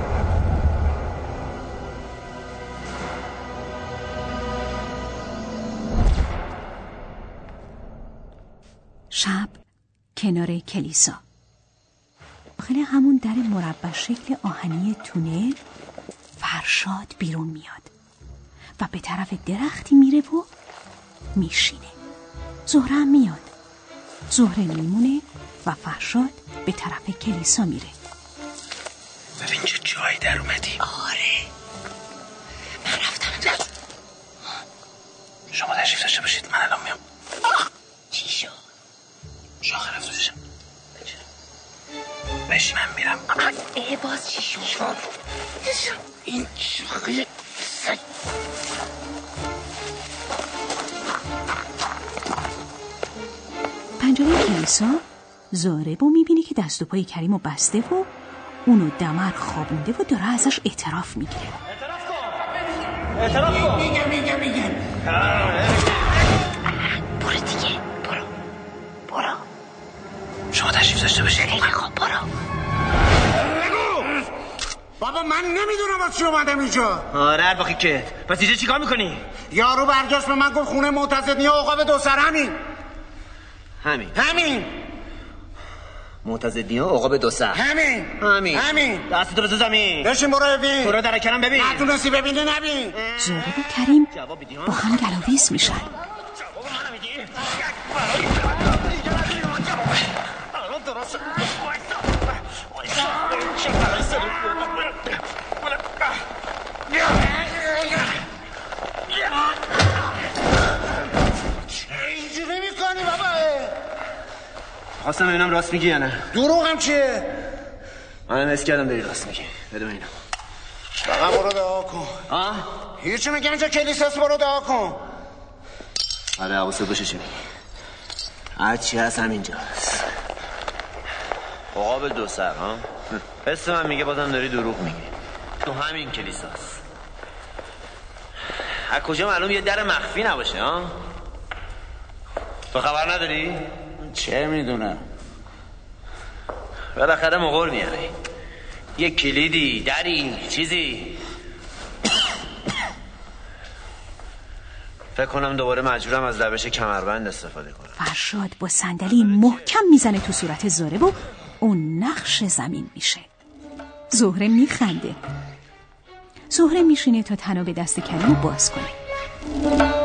کنار کلیسا. داخل همون در مربع شکل آهنی تونل فرشاد بیرون میاد و به طرف درختی میره و میشینه. زهره میاد. زهره میمونه و فرشاد به طرف کلیسا میره. ببین چه جایی در اومدی آره. ای باز چی شد؟ این شاخه سگ. پنجره کلیسا زاره رو می‌بینی که دست و پای کریم رو بسته و اونو دمر خوابونده و داره ازش اعتراف می‌گیره. اعتراف کن. میگم میگم میگم. برو دیگه. برو. برو. شما تشریف داشته باشید. خیلی خوب بابا من نمی‌دونم از چی اومدم اینجا. آره الباقی که. پس اینجا چیکار می‌کنی؟ یارو برگشت به من گفت خونه معتزدنی عقاب دو سر همین. همین. همین. معتزدی ها عقاب دو سر. همین. همین. همین. دستتو بزن زمین. بشین برو ببین. برو در کرم ببین. نتونستی ببینی نبین. زهره و کریم با هم گلاویز میشن. خواستم ببینم راست میگی یا نه. دروغم چیه؟ منم حس کردم داری راست میگی. بده من اینو فقط برو دعا کن. آه هیچی میگه اینجا کلیساس برو دعا کن. آره حواست باشه چی میگی. هر چی هست همینجاست. عقاب دو سر ها؟ حس من میگه بازم داری دروغ میگی. تو همین کلیساست از کجا معلوم یه در مخفی نباشه ها؟ تو خبر نداری؟ چه می‌دونم بالاخره مغور میاری یه کلیدی دری چیزی. فکر کنم دوباره مجبورم از روش کمربند استفاده کنم. فرشاد با صندلی محکم می‌زنه تو صورت زهره و اون نقش زمین میشه. زهره میخنده. زهره میشینه تا تناب دست کریم باز کنه.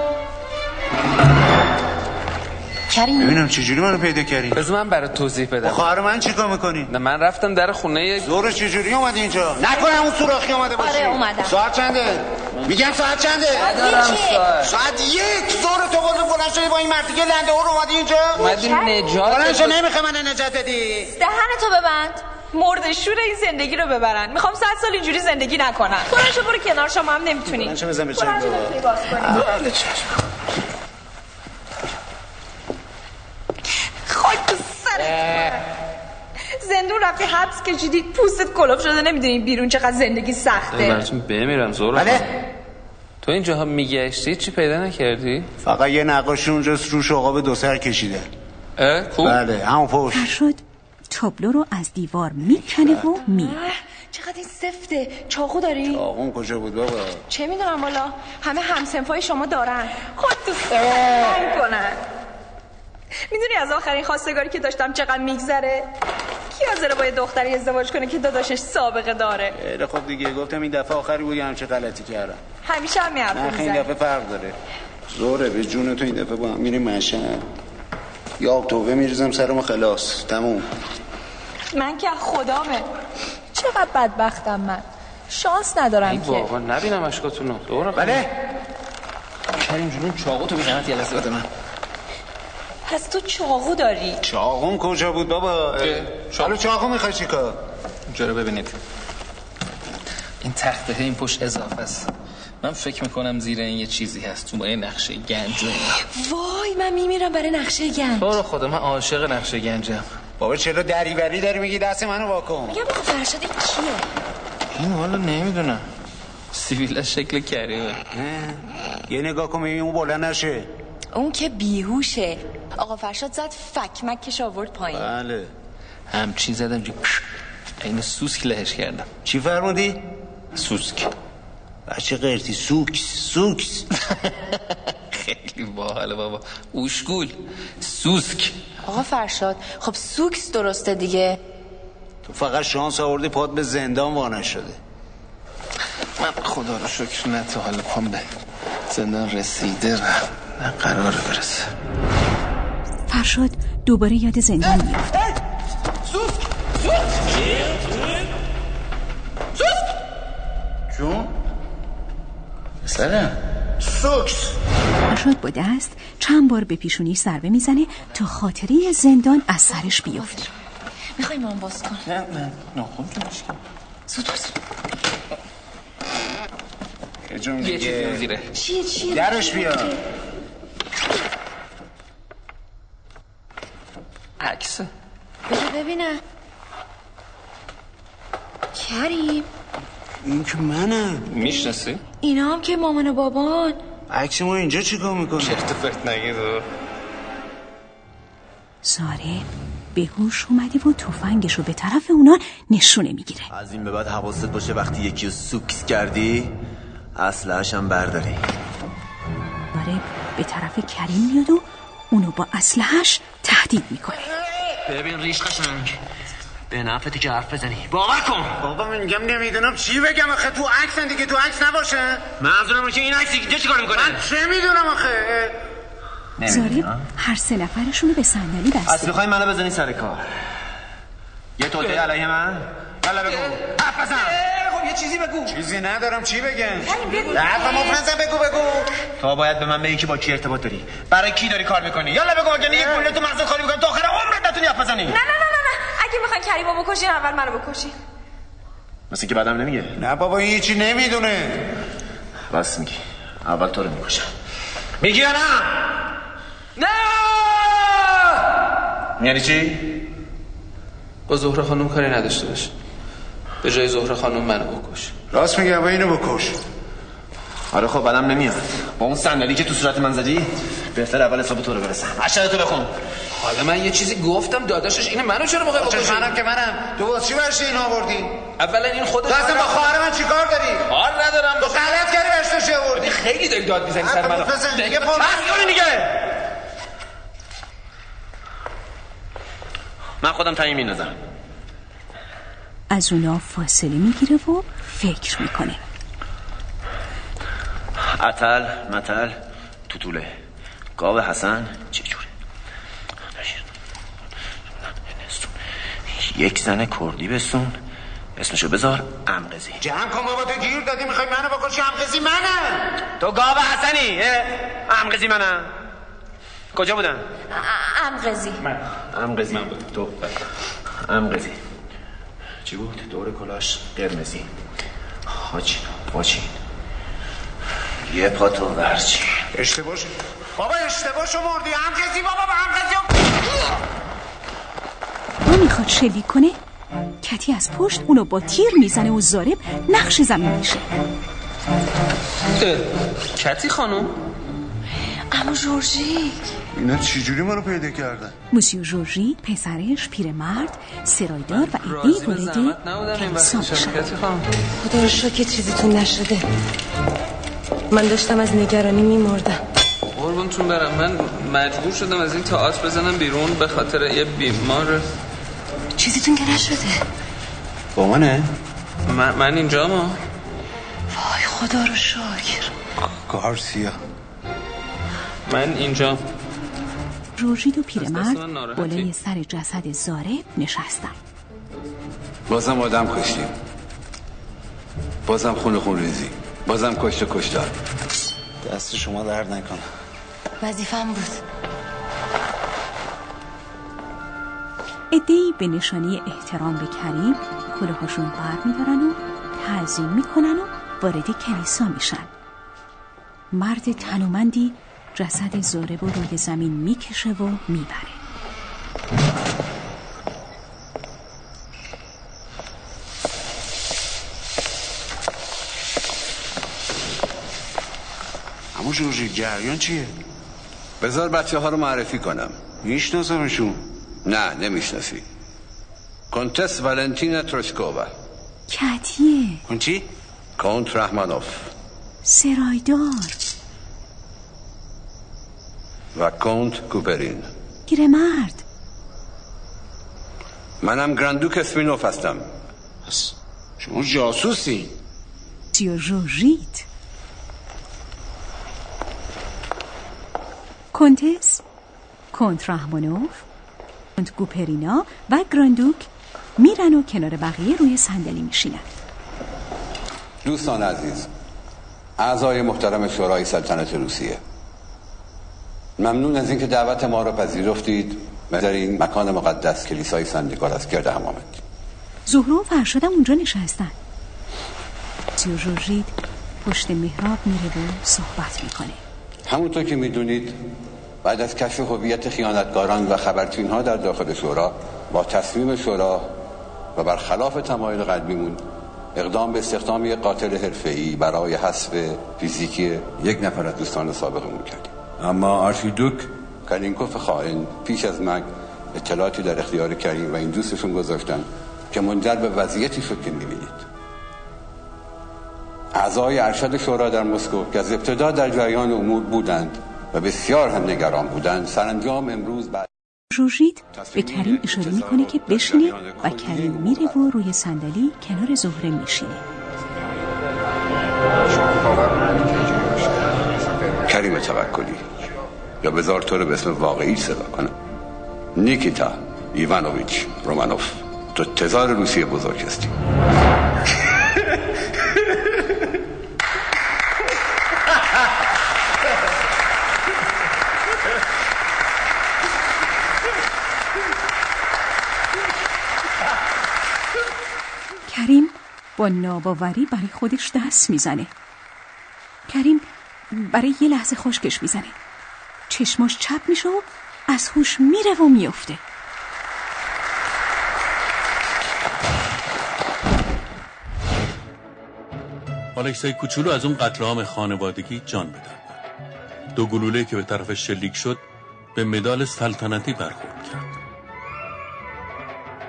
کریم. ببینم چجوری منو پیدا کردی؟ بذار من برات توضیح بدم. خواهر من چیکار می‌کنی؟ نه من رفتم در خونه زور چجوری اومدی اینجا؟ نکنه اون سوراخی اومده باشی. آره، اومدم. ساعت چنده؟ میگم ساعت چنده؟ ندارم ساعت. ساعت یک. زور تو بازم بلند شدی با این مردی لنده رو اومدی اینجا؟ اومدیم نجات بلند شو بده. نمی‌خواه من نجات بدی. دهنتو ببند. مرد شور این زندگی رو ببرن. می‌خوام صد سال اینجوری زندگی نکنم. برو برو کنار شما هم نمی‌تونی. شو بزن به برو چنگ هرچی بابا. بتونی باز کنی. بله چشم خاک تو سرت. زندون رفتی حبس کشیدی پوستت کلوف شده نمی‌دونی بیرون چقدر زندگی سخته. براتون بمیرم زور بله. تو اینجاها میگشتی؟ چی پیدا نکردی؟ فقط یه نقاشی اونجاست روش عقاب دو سر کشیده. اه خوب. بله همون پشت. فرشاد تابلو رو از دیوار می‌کنه و میاره چقدر این سفته. چاقو داری؟ آقون کجا بود بابا؟ چه می‌دونم والا همه همسنفای شما دارن. خود تو سنگ کنن. می‌دونی از آخرین خواستگاری که داشتم چقدر میگذره؟ کی حاضره با یه دختری ازدواج کنه که داداشش سابقه داره؟ خیلی خب دیگه. گفتم این دفعه آخری بود یه همچه غلطی کردم. همیشه هم نه حرف خیلی این دفعه فرق داره. زوره به جون تو این دفعه با هم میریم مشهد. یا توبه میریزم سرم خلاص. تموم. من که خدامه. چقدر بدبختم من. شانس ندارم که بابا نبینم اشکاتونو دورا بله. کریم جون چاقو تو بی قیمت یه لحظه بده من. پس تو چاقو داری؟ چاقوم کجا بود بابا؟ حالا چاقو می‌خوای چیکار اینجا رو ببینید. این تخته این پشت اضافه است. من فکر می‌کنم زیر این یه چیزی هست تو با یه نقشه گنج. وای من میمیرم برای نقشه گنج. تو رو خدا من عاشق نقشه گنجم. بابا چرا دریوری داری میگی؟ دست منو واکن میگم آقا فرشاد این کیه؟ این حالا نمی‌دونم. سیویل شکل کریمه. یه نگاه کن ببین اون بلند نشه. اون که بیهوشه. آقا فرشاد زد فک مکش آورد پایین. بله. همچین زدم جو این سوسک لهش کردم. چی فرمودی؟ سوسک. بچه قرتی؟ سوکس سوکس. خیلی باحاله بابا. اوشگول سوسک. آقا فرشاد خب سوکس درسته دیگه. تو فقط شانس آوردی پاد به زندان وانه شده. من خدا رو شکر نه تا حالا پام به زندان رسیده نه قرار برسه. فرشاد دوباره یاد زندان میفته سوسک سوسک سوسک جون؟ سلام سوکس. فرشاد با دست چند بار به پیشونیش ضربه می‌زنه تا خاطره زندان از سرش بیفته. می‌خوای من باز کن نه نه. ناخون که. مشکل زود یه چیزی زیره. چیه چیه؟ درش بیا. عکس بده ببینم. کریم. این که منم. می‌شناسی؟ اینا هم که مامان و بابان. عکس ما اینجا چیکار می‌کنه؟ چرت و پرت نگید ساره به هوش اومده و تفنگش رو به طرف اونا نشونه می‌گیره. از این به بعد حواست باشه وقتی یکی رو سوکس کردی اسلحه‌ش هم برداری. داره به طرف کریم میاد و اونو با اسلحهش تهدید می‌کنه. ببین ریش قشنگ. به نفتی که حرف بزنی. باور کن. بابا من میگم نمی‌دونم چی بگم آخه. تو عکس دیگه تو عکس نباشه. منظورم اینه که این عکس اینجا چیکار می‌کنه؟ من چه می‌دونم آخه؟ زاره هر سه نفرشون رو به صندلی از بسته می‌خوای منو بزنی سر کار. یه توته علیه من؟ یالا بگو. حرف بزن. یه چیزی بگو. چیزی ندارم چی بگم؟ حرف مفرزم بگو بگو. تو باید به من بگی که با کی ارتباط داری. برای کی داری کار می‌کنی؟ یالا بگو اگه یه گوله تو مغزت خالی می‌کنم تا آخر عمرت نتونی حرف بزنی. نه نه نه نه نه. اگه می‌خواین کریمو بکشین اول منو بکشین مثل که بعدم نمیگه. نه بابا این هیچی نمی‌دونه. راست میگی. اول تو رو می‌کشم. میگی یا نه؟ نه! یعنی چی؟ با زهره خانم کاری نداشته باش. به جای زهره خانم منو بکش. راست میگه اول اینو بکش. آره خب بعدم نمیاد. با اون صندلی که تو صورت من زدی بهتر اول حساب تو رو برسم. اشتر تو بخون. حالا من یه چیزی گفتم داداشش اینه منو چرا چه بکشی؟ منم که منم. تو واسه چی برش این آوردی؟ اولا این خودش تو اصلا با خواهر من چیکار داری؟ کار ندارم. تو غلط کردی برش تو چی آوردی؟ خیلی داری داد می‌زنی سر بزن دیگه کنی دیگه؟ من خودم تعیین میندازم. از اونا فاصله می‌گیره و فکر می‌کنه. عتل متل توتوله. گاو حسن چجوره؟ یک زن کردی بسون. اسمشو بذار امقزی جمع کن بابا تو گیر دادی می‌خوای منو بکشی؟ همقزی منم تو گاو حسنی امقزی منم کجا بودن؟ امقزی امقزی من. بود تو. امقزی چی بود؟ دور کلاش قرمزی. حاجی واچین یه پا تو ورچی. اشتباه شد. بابا اشتباه شو مردی. همقزی بابا به همقزی اون می‌خواد شلیک کنه؟ کتی از پشت اونو با تیر می‌زنه و زارب نقش زمین میشه. کتی خانم؟ اما جورجی اینا چجوری ما رو پیدا کردن؟ موسیو جورجی پسرش پیرمرد سرایدار و میشن. کتی خانم خدا رو شکر چیزیتون نشده. من داشتم از نگرانی میمردم. قربونتون برم. من مجبور شدم از این تئاتر بزنم بیرون به خاطر یه بیمار. چیزیتون که نشده با منه؟ من, من اینجا ما وای خدا رو شکر. گارسیا من اینجا. جورجید و پیرمرد بالای سر جسد زاره نشستن. بازم آدم کشتیم. بازم خون خون ریزی. بازم کشت کشتار. دست شما درد نکنه. وظیفم بود. ادهی به نشانی احترام به کریم کلاهاشون بر میدارن و تعظیم می‌کنن و وارد کلیسا میشن. مرد تنومندی جسد زاره رو روی زمین می‌کشه و می‌بره. اما جورجی جریان چیه؟ بذار بچه ها رو معرفی کنم. میشناسمشون؟ نه نمی‌شناسی. کنتس ولنتینا تروشکووا کتیه. اون چی؟ کونت رحمانوف. سرایدار. و کونت کوپرین. مرد منم گراندوک اسمینوف هستم. شما جاسوسی. سیو جورجیت کنتس کنت رحمانوف کنت گوپرینا و گراندوک میرن و کنار بقیه روی صندلی میشینن. دوستان عزیز اعضای محترم شورای سلطنت روسیه ممنون از اینکه دعوت ما را پذیرفتید. و در این مکان مقدس کلیسای سن نیکولاس گرد هم آمدید زهرا و فرشادم اونجا نشستن. سیو جورجید پشت محراب میره و صحبت می‌کنه. همونطور که می‌دونید بعد از کشف هویت خیانتکاران و خبرچین ها در داخل شورا با تصمیم شورا و برخلاف تمایل قلبیمون اقدام به استخدام یک قاتل حرفه‌ای برای حذف فیزیکی یک نفر از دوستان سابقمون کردیم. اما آرشیدوک کالینکوف خائن پیش از مرگ اطلاعاتی در اختیار کریم و این دوستشون گذاشتن که منجر به وضعیتی شد که می‌بینید. اعضای ارشد شورا در مسکو که از ابتدا در جریان امور بودند و بسیار هم نگران بودند سرانجام امروز بعد جورجید به کریم اشاره می‌کنه که بشینه و کریم میره و روی صندلی کنار زهره میشینه. کریم توکلی. یا بذار تو رو به اسم واقعی صدا کنم. نیکیتا ایوانوویچ رومانوف تو تزار روسیه بزرگ هستی. کریم با ناباوری برای خودش دست می‌زنه. کریم برای یه لحظه خشکش می‌زنه. چشماش چپ میشه و از هوش میره و میفته آلکسای کوچولو از اون قتل عام خانوادگی جان بدن. دو گلوله که به طرف شلیک شد به مدال سلطنتی برخورد کرد.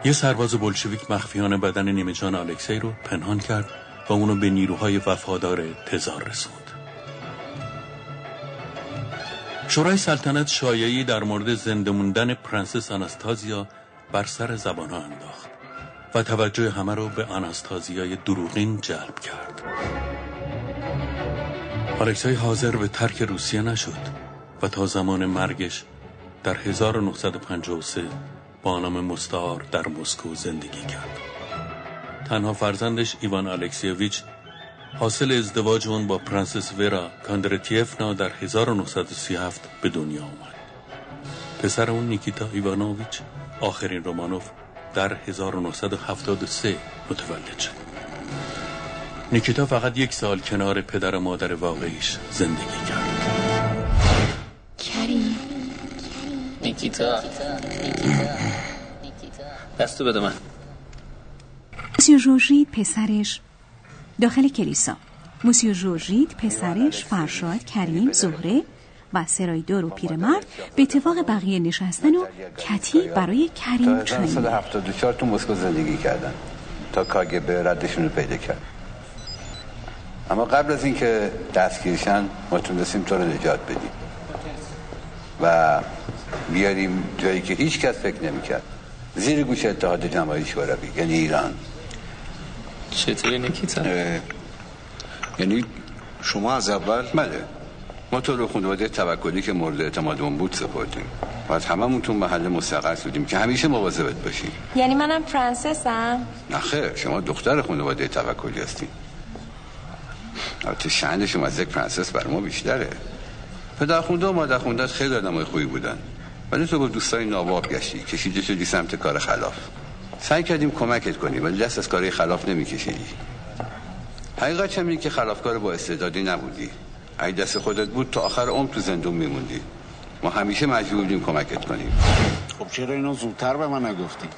یه سرباز بلشویک مخفیانه بدن نیمه جان آلکسی رو پنهان کرد و اونو به نیروهای وفادار تزار رسوند. شورای سلطنت شایعی در مورد زنده موندن پرنسس آناستازیا بر سر زبان ها انداخت و توجه همه رو به آناستازیای دروغین جلب کرد. آلکسای حاضر به ترک روسیه نشد و تا زمان مرگش در 1953 با نام مستعار در مسکو زندگی کرد. تنها فرزندش ایوان الکسیویچ حاصل ازدواج اون با پرنسس ورا کندراتیفنا در 1937 به دنیا آمد. پسر اون نیکیتا ایوانوویچ آخرین رومانوف در 1973 متولد شد. نیکیتا فقط یک سال کنار پدر و مادر واقعیش زندگی کرد. کریم. نیکیتا. دستو بده من. جورجید پسرش داخل کلیسا. موسیو جورجید پسرش فرشاد کریم زهره و سرایدور و پیرمرد به اتفاق بقیه نشستن و کتی برای کریم تا چای سال 74 تو مسکو زندگی کردن. تا کاگبه ردشون رو پیدا کرد. اما قبل از اینکه دستگیرشن ما تونستیم تو رو نجات بدیم. و بیاریم جایی که هیچ کس فکر نمی‌کرد. زیر گوش اتحاد جماهیر شوروی یعنی ایران. چطوری نیکیتا؟ یعنی شما از اول بله. ما تو رو خانواده توکلی که مورد اعتمادمون بود سپردیم. باید هممون تو محل مستقر بودیم که همیشه مواظبت باشیم. یعنی منم پرنسسم نه خیر شما دختر خانواده توکلی هستین البته شأن شما از یک پرنسس برا ما بیشتره. پدر خونده و مادر خونده خیلی آدمای خوبی بودن. ولی تو با دوستای ناباب گشتی کشیده شدی سمت کار خلاف. سعی کردیم کمکت کنیم ولی دست از کاری خلاف نمیکشیدی حقیقت هم که خلافکار با استعدادی نبودی؟ اگه دست خودت بود تا آخر عمر تو زندون میموندی. ما همیشه مجبور بودیم کمکت کنیم. خب چرا اینو زودتر به من نگفتی؟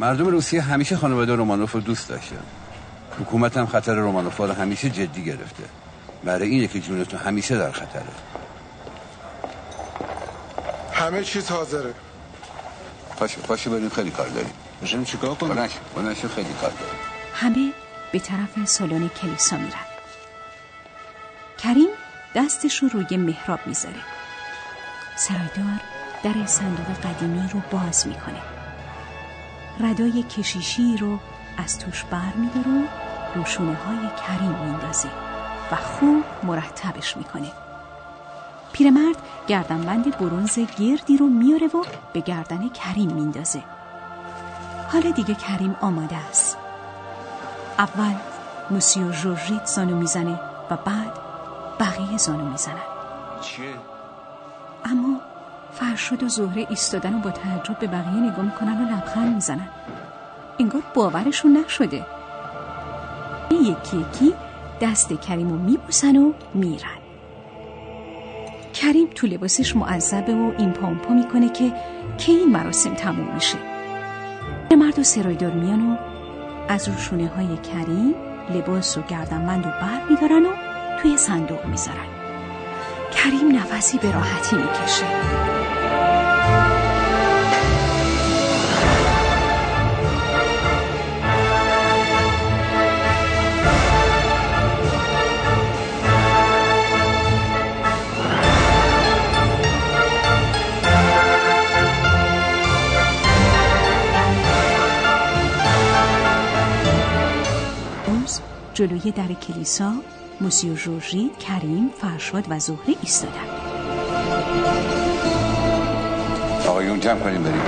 مردم روسیه همیشه خانواده رومانوف رو دوست داشتن. حکومت هم خطر رومانوفا رو همیشه جدی گرفته. برای اینه که جونتون همیشه در خطره. همه چیز حاضره. پاشو پاشو بریم خیلی کار داریم. باشیم چیکار کنیم؟ بلنش خیلی کار همه به طرف سالن کلیسا میرن. کریم دستش رو روی محراب می‌ذاره. سرایدار در صندوق قدیمی رو باز می‌کنه. ردای کشیشی رو از توش بر میداره و روشونه های کریم میندازه و خوب مرتبش می‌کنه. پیرمرد گردنبند برونز گردی رو میاره و به گردن کریم میندازه حالا دیگه کریم آماده است. اول موسیو جورجیت زانو می‌زنه و بعد بقیه زانو می‌زنن. چیه؟ اما فرشاد و زهره ایستادن و با تعجب به بقیه نگاه می‌کنن و لبخند می‌زنن. انگار باورشون نشده. یکی یکی دست کریم رو میبوسن و میرن. کریم تو لباسش معذبه و این پامپا می‌کنه که کی این مراسم تموم میشه. مرد و سرایدار میان و از روشونه های کریم لباس و گردنبند و بر میدارن و توی صندوق می‌ذارن. کریم نفسی به راحتی می‌کشه. جلوی در کلیسا موسیو جورجی، کریم، فرشاد و زهره ایستادن آقایون جمع کنیم بریم.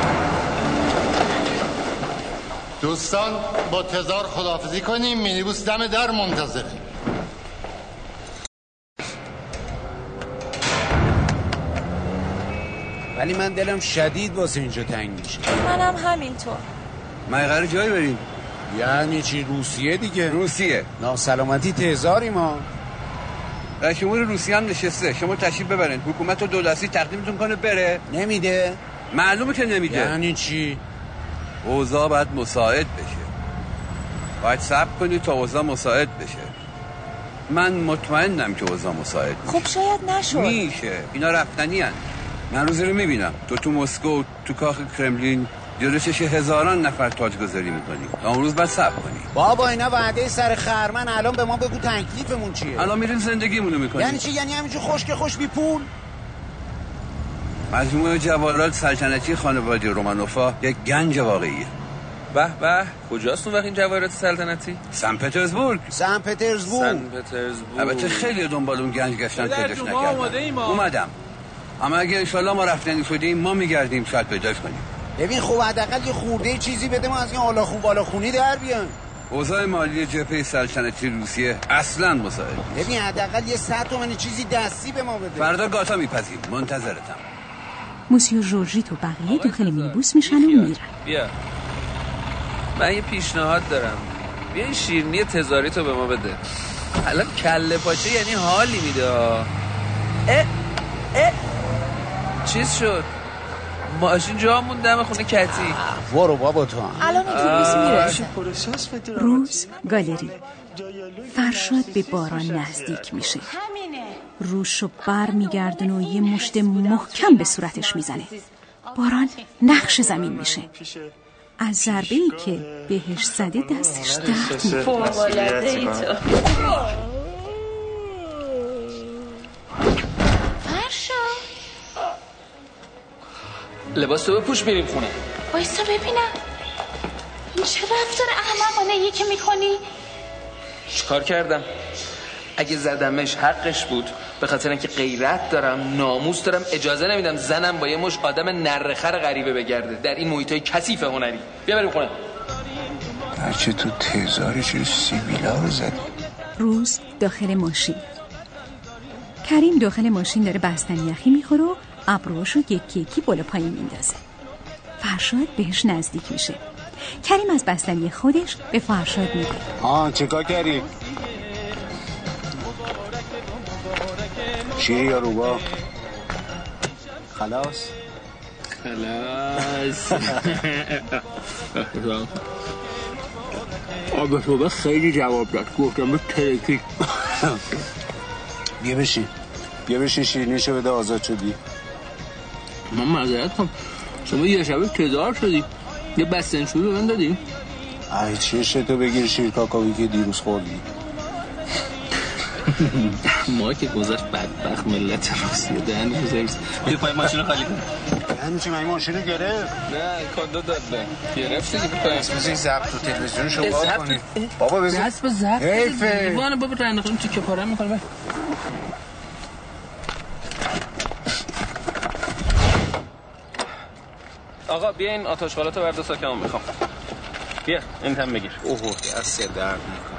دوستان با تزار خداحافظی کنیم. مینیبوس دم در منتظره. ولی من دلم شدید واسه اینجا تنگ میشه. منم همینطور. من قرار جایی بریم. یعنی چی؟ روسیه دیگه؟ روسیه. ناسلامتی تزاری ما. رئیس جمهور روسیه هم نشسته. شما تشریف ببرین. حکومت و دولتی تقدیمتون کنه بره. نمیده. معلومه که نمیده. یعنی چی؟ اوضاع باید مساعد بشه. باید صبر کنی تا اوضاع مساعد بشه. من مطمئنم که اوضاع مساعد میشه. خب شاید نشد. میشه. اینا رفتنی هن. من روزی رو می‌بینم. تو تو مسکو تو کاخ کرملین جلوشش هزاران نفر تاجگذاری می‌کنی تا اون روز باید صبر کنی بابا اینا وعده سر خرمن. الان به ما بگو تکلیفمون چیه؟ الان میریم زندگیمونو می‌کنیم. یعنی چی؟ یعنی همینجور خوش که خوش بی پول؟ مجموعه جوالات سلطنتی خانواده رومانوفا یک گنج واقعیه به به. کجاست اون وقت این جواهرات سلطنتی؟ سن پترزبورگ. سن پترزبورگ. سن پترزبورگ. البته خیلی دنبال اون گنج گشتن پیداش نکردم. اومدم. اما اگه انشالله ما رفتنی شدیم ما میگردیم شاید پیداش کنیم. ببین خب حداقل یه خورده چیزی بده ما از این حالا خوب بالا خونی در بیان اوضاع مالی جبهه سلطنتی روسیه اصلا مساعد. ببین حداقل یه صد تومن چیزی دستی به ما بده. فردا گاتا میپذیم منتظرتم. موسیو جورجیت و بقیه داخل مینیبوس میشن و میرن. بیا. من یه پیشنهاد دارم. بیا این شیرنی تزاری تو به ما بده. الان کله پاچه یعنی حالی میده اه اه. چیز شد؟ ماشین جا موند دم خونه کتی برو بابا تو الان اتوبوس می‌رسه روز گالری فرشاد به باران نزدیک میشه روشو بر میگردن و یه مشت محکم به صورتش می‌زنه باران نقش زمین میشه از ضربه ای که بهش زده دستش درد می‌کنه فوق‌العاده ای تو فرشا لباس تو بپوش بریم خونه. وایسا ببینم. این چه رفتار احمقانه یکی می‌کنی؟ چیکار کردم؟ اگه زدمش حقش بود به خاطر اینکه غیرت دارم ناموس دارم اجازه نمیدم زنم با یه مش آدم نرخر غریبه بگرده. در این محیط های کثیف هنری. بیا بریم خونه. بچه تو تزاری چرا سیبیلا رو زدی. روز داخل ماشین. کریم داخل ماشین داره بستنی یخی می‌خوره و ابروهاشو یکی یکی بالا پایین میندازه. فرشاد بهش نزدیک میشه. کریم از بستنی خودش به فرشاد میگه. آه چکا کردی؟ شیری یا روبا خلاص؟ خلاص. [laughs] آب صبح خیلی جواب داد. گفتم به ترکی [laughs] بیا بشین. بیا بشین شیرینیشو بده آزاد شدی. من معذرت کنم شما یه شبه تدار شدی. یه بستنشوی به من دادی. ای چشه تو بگیر شیر کاکاوی که دیروز خوردی. [laughs] ما که گذاشت بدبخت ملت روسیه. دهن بزرگز بیا پای ماشین خالی کن. چی من این ماشین گرفت؟ نه کادو دادن گرفت دیگه پای اسم این زبط تو تلویزیون شو باز کنی. بابا بزن. دست به زبط حیفه. دیوانه بابا رنده خونیم تیکه پاره می‌کنه آقا بیا این آتش بالاتو برد ساکمون می‌خوام بیا این هم بگیر. اوه دست درد نکن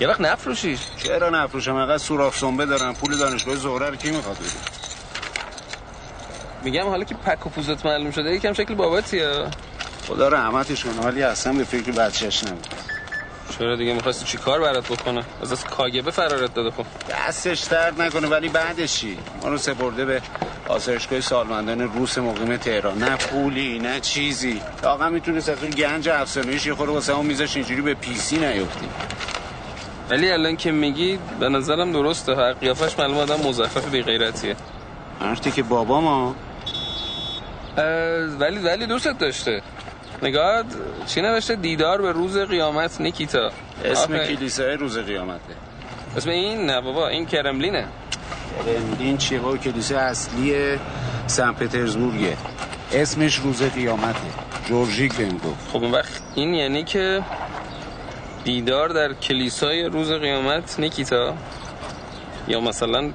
یه وقت نفروشیش. چرا نفروشم؟ انقدر سوراخ سنبه دارم. پول دانشگاه زهره رو کی می‌خواد بده؟ میگم حالا که پک و پوزت معلوم شده یکم شکل باباتیه. خدا رحمتش کنه ولی اصلا به فکر بچهش نبود چرا دیگه می‌خواستی چی کار برات بکنه؟ از از کاگبه فرارت داده خب. دستش درد نکنه ولی بعدش چی؟ ما رو سپرده به آسایشگاه سالمندان روس مقیم تهران. نه پولی نه چیزی. آقا می‌تونست از اون گنج افسانه‌ایش یه خورده واسه اون میذاش اینجوری به پیسی نیفتیم. ولی الان که میگی به نظرم درسته. هر قیافش معلوم آدم مزخرف بی غیرتیه مرتی که بابا ما. ولی ولی دوستت داشته. نگاه چی نوشته؟ دیدار به روز قیامت نیکیتا. اسم. کلیسای روز قیامته. اسم این؟ نه بابا این کرملینه. چیه؟ بابا کلیسای اصلی سن پترزبورگه. اسمش روز قیامته. جورجیک بهم گفت. خب اون وقت این یعنی که دیدار در کلیسای روز قیامت نیکیتا یا مثلا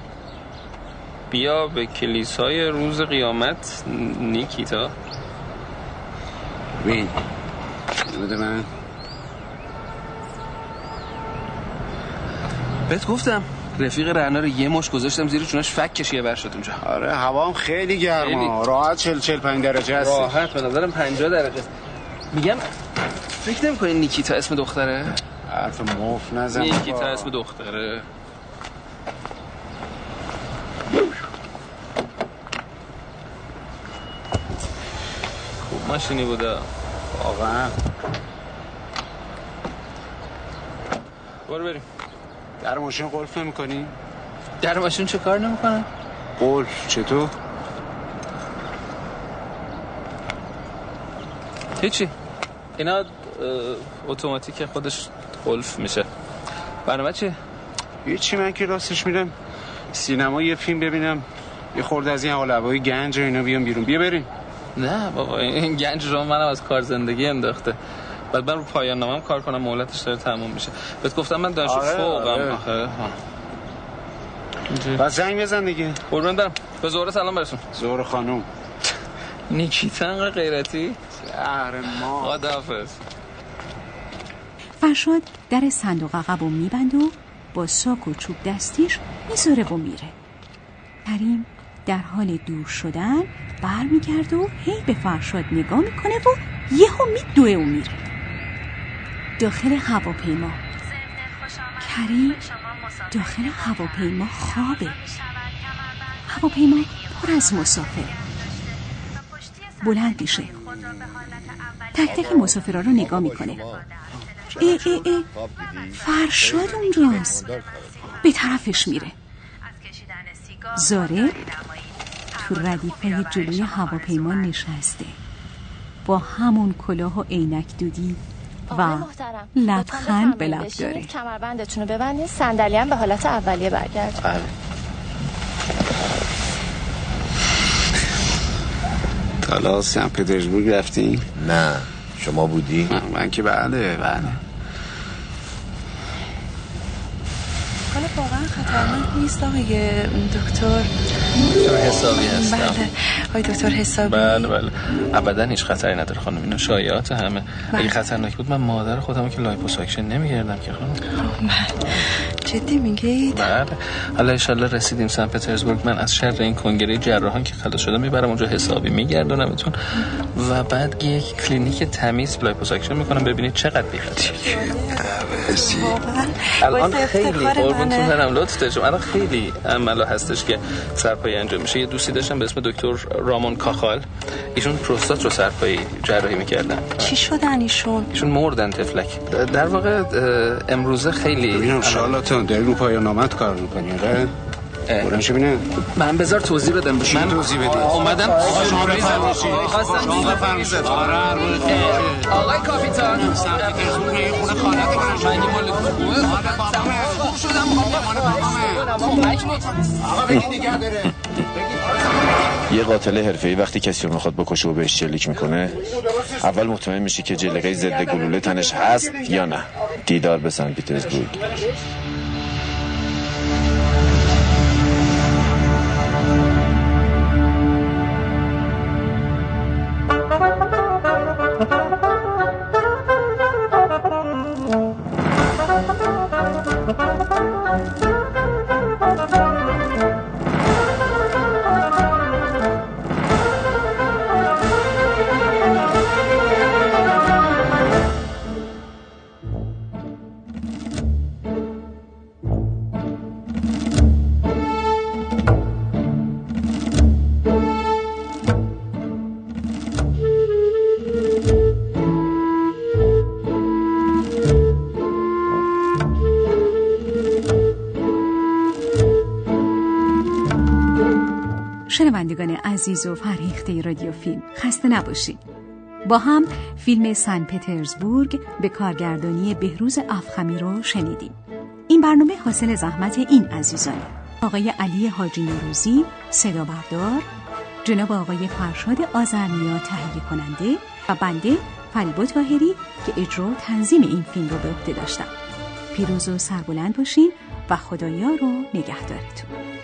بیا به کلیسای روز قیامت نیکیتا ببین بده من. بهت گفتم. رفیق رعنا رو یه مش گذاشتم زیر چونش فک کشیه بر شد اونجا. آره هوا هم خیلی گرما خیلی. راحت 40 45 درجه هست راحت به نظرم 50 درجه. میگم فکر نمی‌کنی نیکیتا اسم دختره؟ حرف مف نزن. نیکیتا. اسم دختره. خوب ماشینی بوده. واقعا. برو بریم. در ماشین قلف نمی‌کنی؟ در ماشین چه کار نمی‌کنه؟ قلف چطور؟ هیچی. اینا اتوماتیک خودش قلف میشه. برنامه چیه؟ هیچی من که راستش میرم سینما یه فیلم ببینم یه خورده از این حال هوای گنج و اینا بیام بیرون. بیا بریم. نه بابا این گنج رو منم از کار زندگی انداخته. بعد من رو پایان نامم کار کنم مهلتش داره تموم میشه. بهت گفتم من دانشجو آره، فوقم. آره. آخه. بس زنگ بزن دیگه. قربان برم. به زهره سلام برسون. زهره خانم. نیکیتا انقدر غیرتی؟ شهر ما. خداحافظ. فرشاد در صندوق عقب و میبند و با ساک و چوب دستیش می‌ذاره و میره. کریم در حال دور شدن برمیگرده و هی به فرشاد نگاه می‌کنه و یهو میدوه و میره. داخل هواپیما. کریم داخل هواپیما خوابه. هواپیما پر از مسافر. بلند میشه. تک تک مسافرها رو نگاه می‌کنه. ای ای ای. فرشاد اونجاست. به طرفش میره. زاره تو ردیفه جلوی هواپیما نشسته. با همون کلاه و عینک دودی و محترم لبخند به لب داره کمربندتون رو ببندید. صندلی هم به حالت اولیه برگرد بله. حالا سن پترزبورگ رفتیم نه. شما بودی؟ من, من که بله بله. حالا واقعا خطرناک نیست آقای دکتر. دکتر حسابی هستم. بله. آقای دکتر حسابی. بله بله. ابدا هیچ خطری نداره خانم اینا. شایعات همه. بله. اگه خطرناک بود من مادر خودم که لایپوساکشن نمی‌کردم که خانم. جدی میگید؟ بله. حالا انشالله رسیدیم سن پترزبورگ. من از شر این کنگره جراحان که خلاص شدم می‌برم اونجا حسابی میگردونمتون. و بعد یک کلینیک تمیز لایپوساکشن می‌کنم. ببینید چقدر بی الان خیلی افتخار قربونتون. برم لطف داشتم الان خیلی عملا هستش که سرپایی انجام میشه. یه دوستی داشتم به اسم دکتر رامون کاخال. ایشون پروستات رو سرپایی جراحی می‌کردن. چی شدن ایشون؟ ایشون مردن طفلک. در واقع امروزه خیلی ببینم شارلاتان داری رو پایان نامت کار می‌کنی آره؟ برم چه بینه من بذار توضیح بدم. من توضیح بدی؟ اومدم آقا شما شماره بفرمایید. خواستم شما بفرمایید. آره، آقای کاپیتان. خونه مال یه قاتل حرفه‌ای وقتی کسی رو می‌خواد بکشه و بهش شلیک می‌کنه اول مطمئن میشه که جلقه ضد گلوله تنش هست یا نه. دیدار به سن پیترزبورگ عزیز و فرهیخته رادیو فیلم خسته نباشید. با هم فیلم سن پترزبورگ به کارگردانی بهروز افخمی رو شنیدیم. این برنامه حاصل زحمت این عزیزانه. آقای علی حاجی نوروزی صدا بردار. جناب آقای فرشاد آزرنیا تهیه کننده و بنده فریبا تاهری که اجرا تنظیم این فیلم رو به عهده داشتم. پیروز و سربلند باشین و خدایا رو نگهدارتون.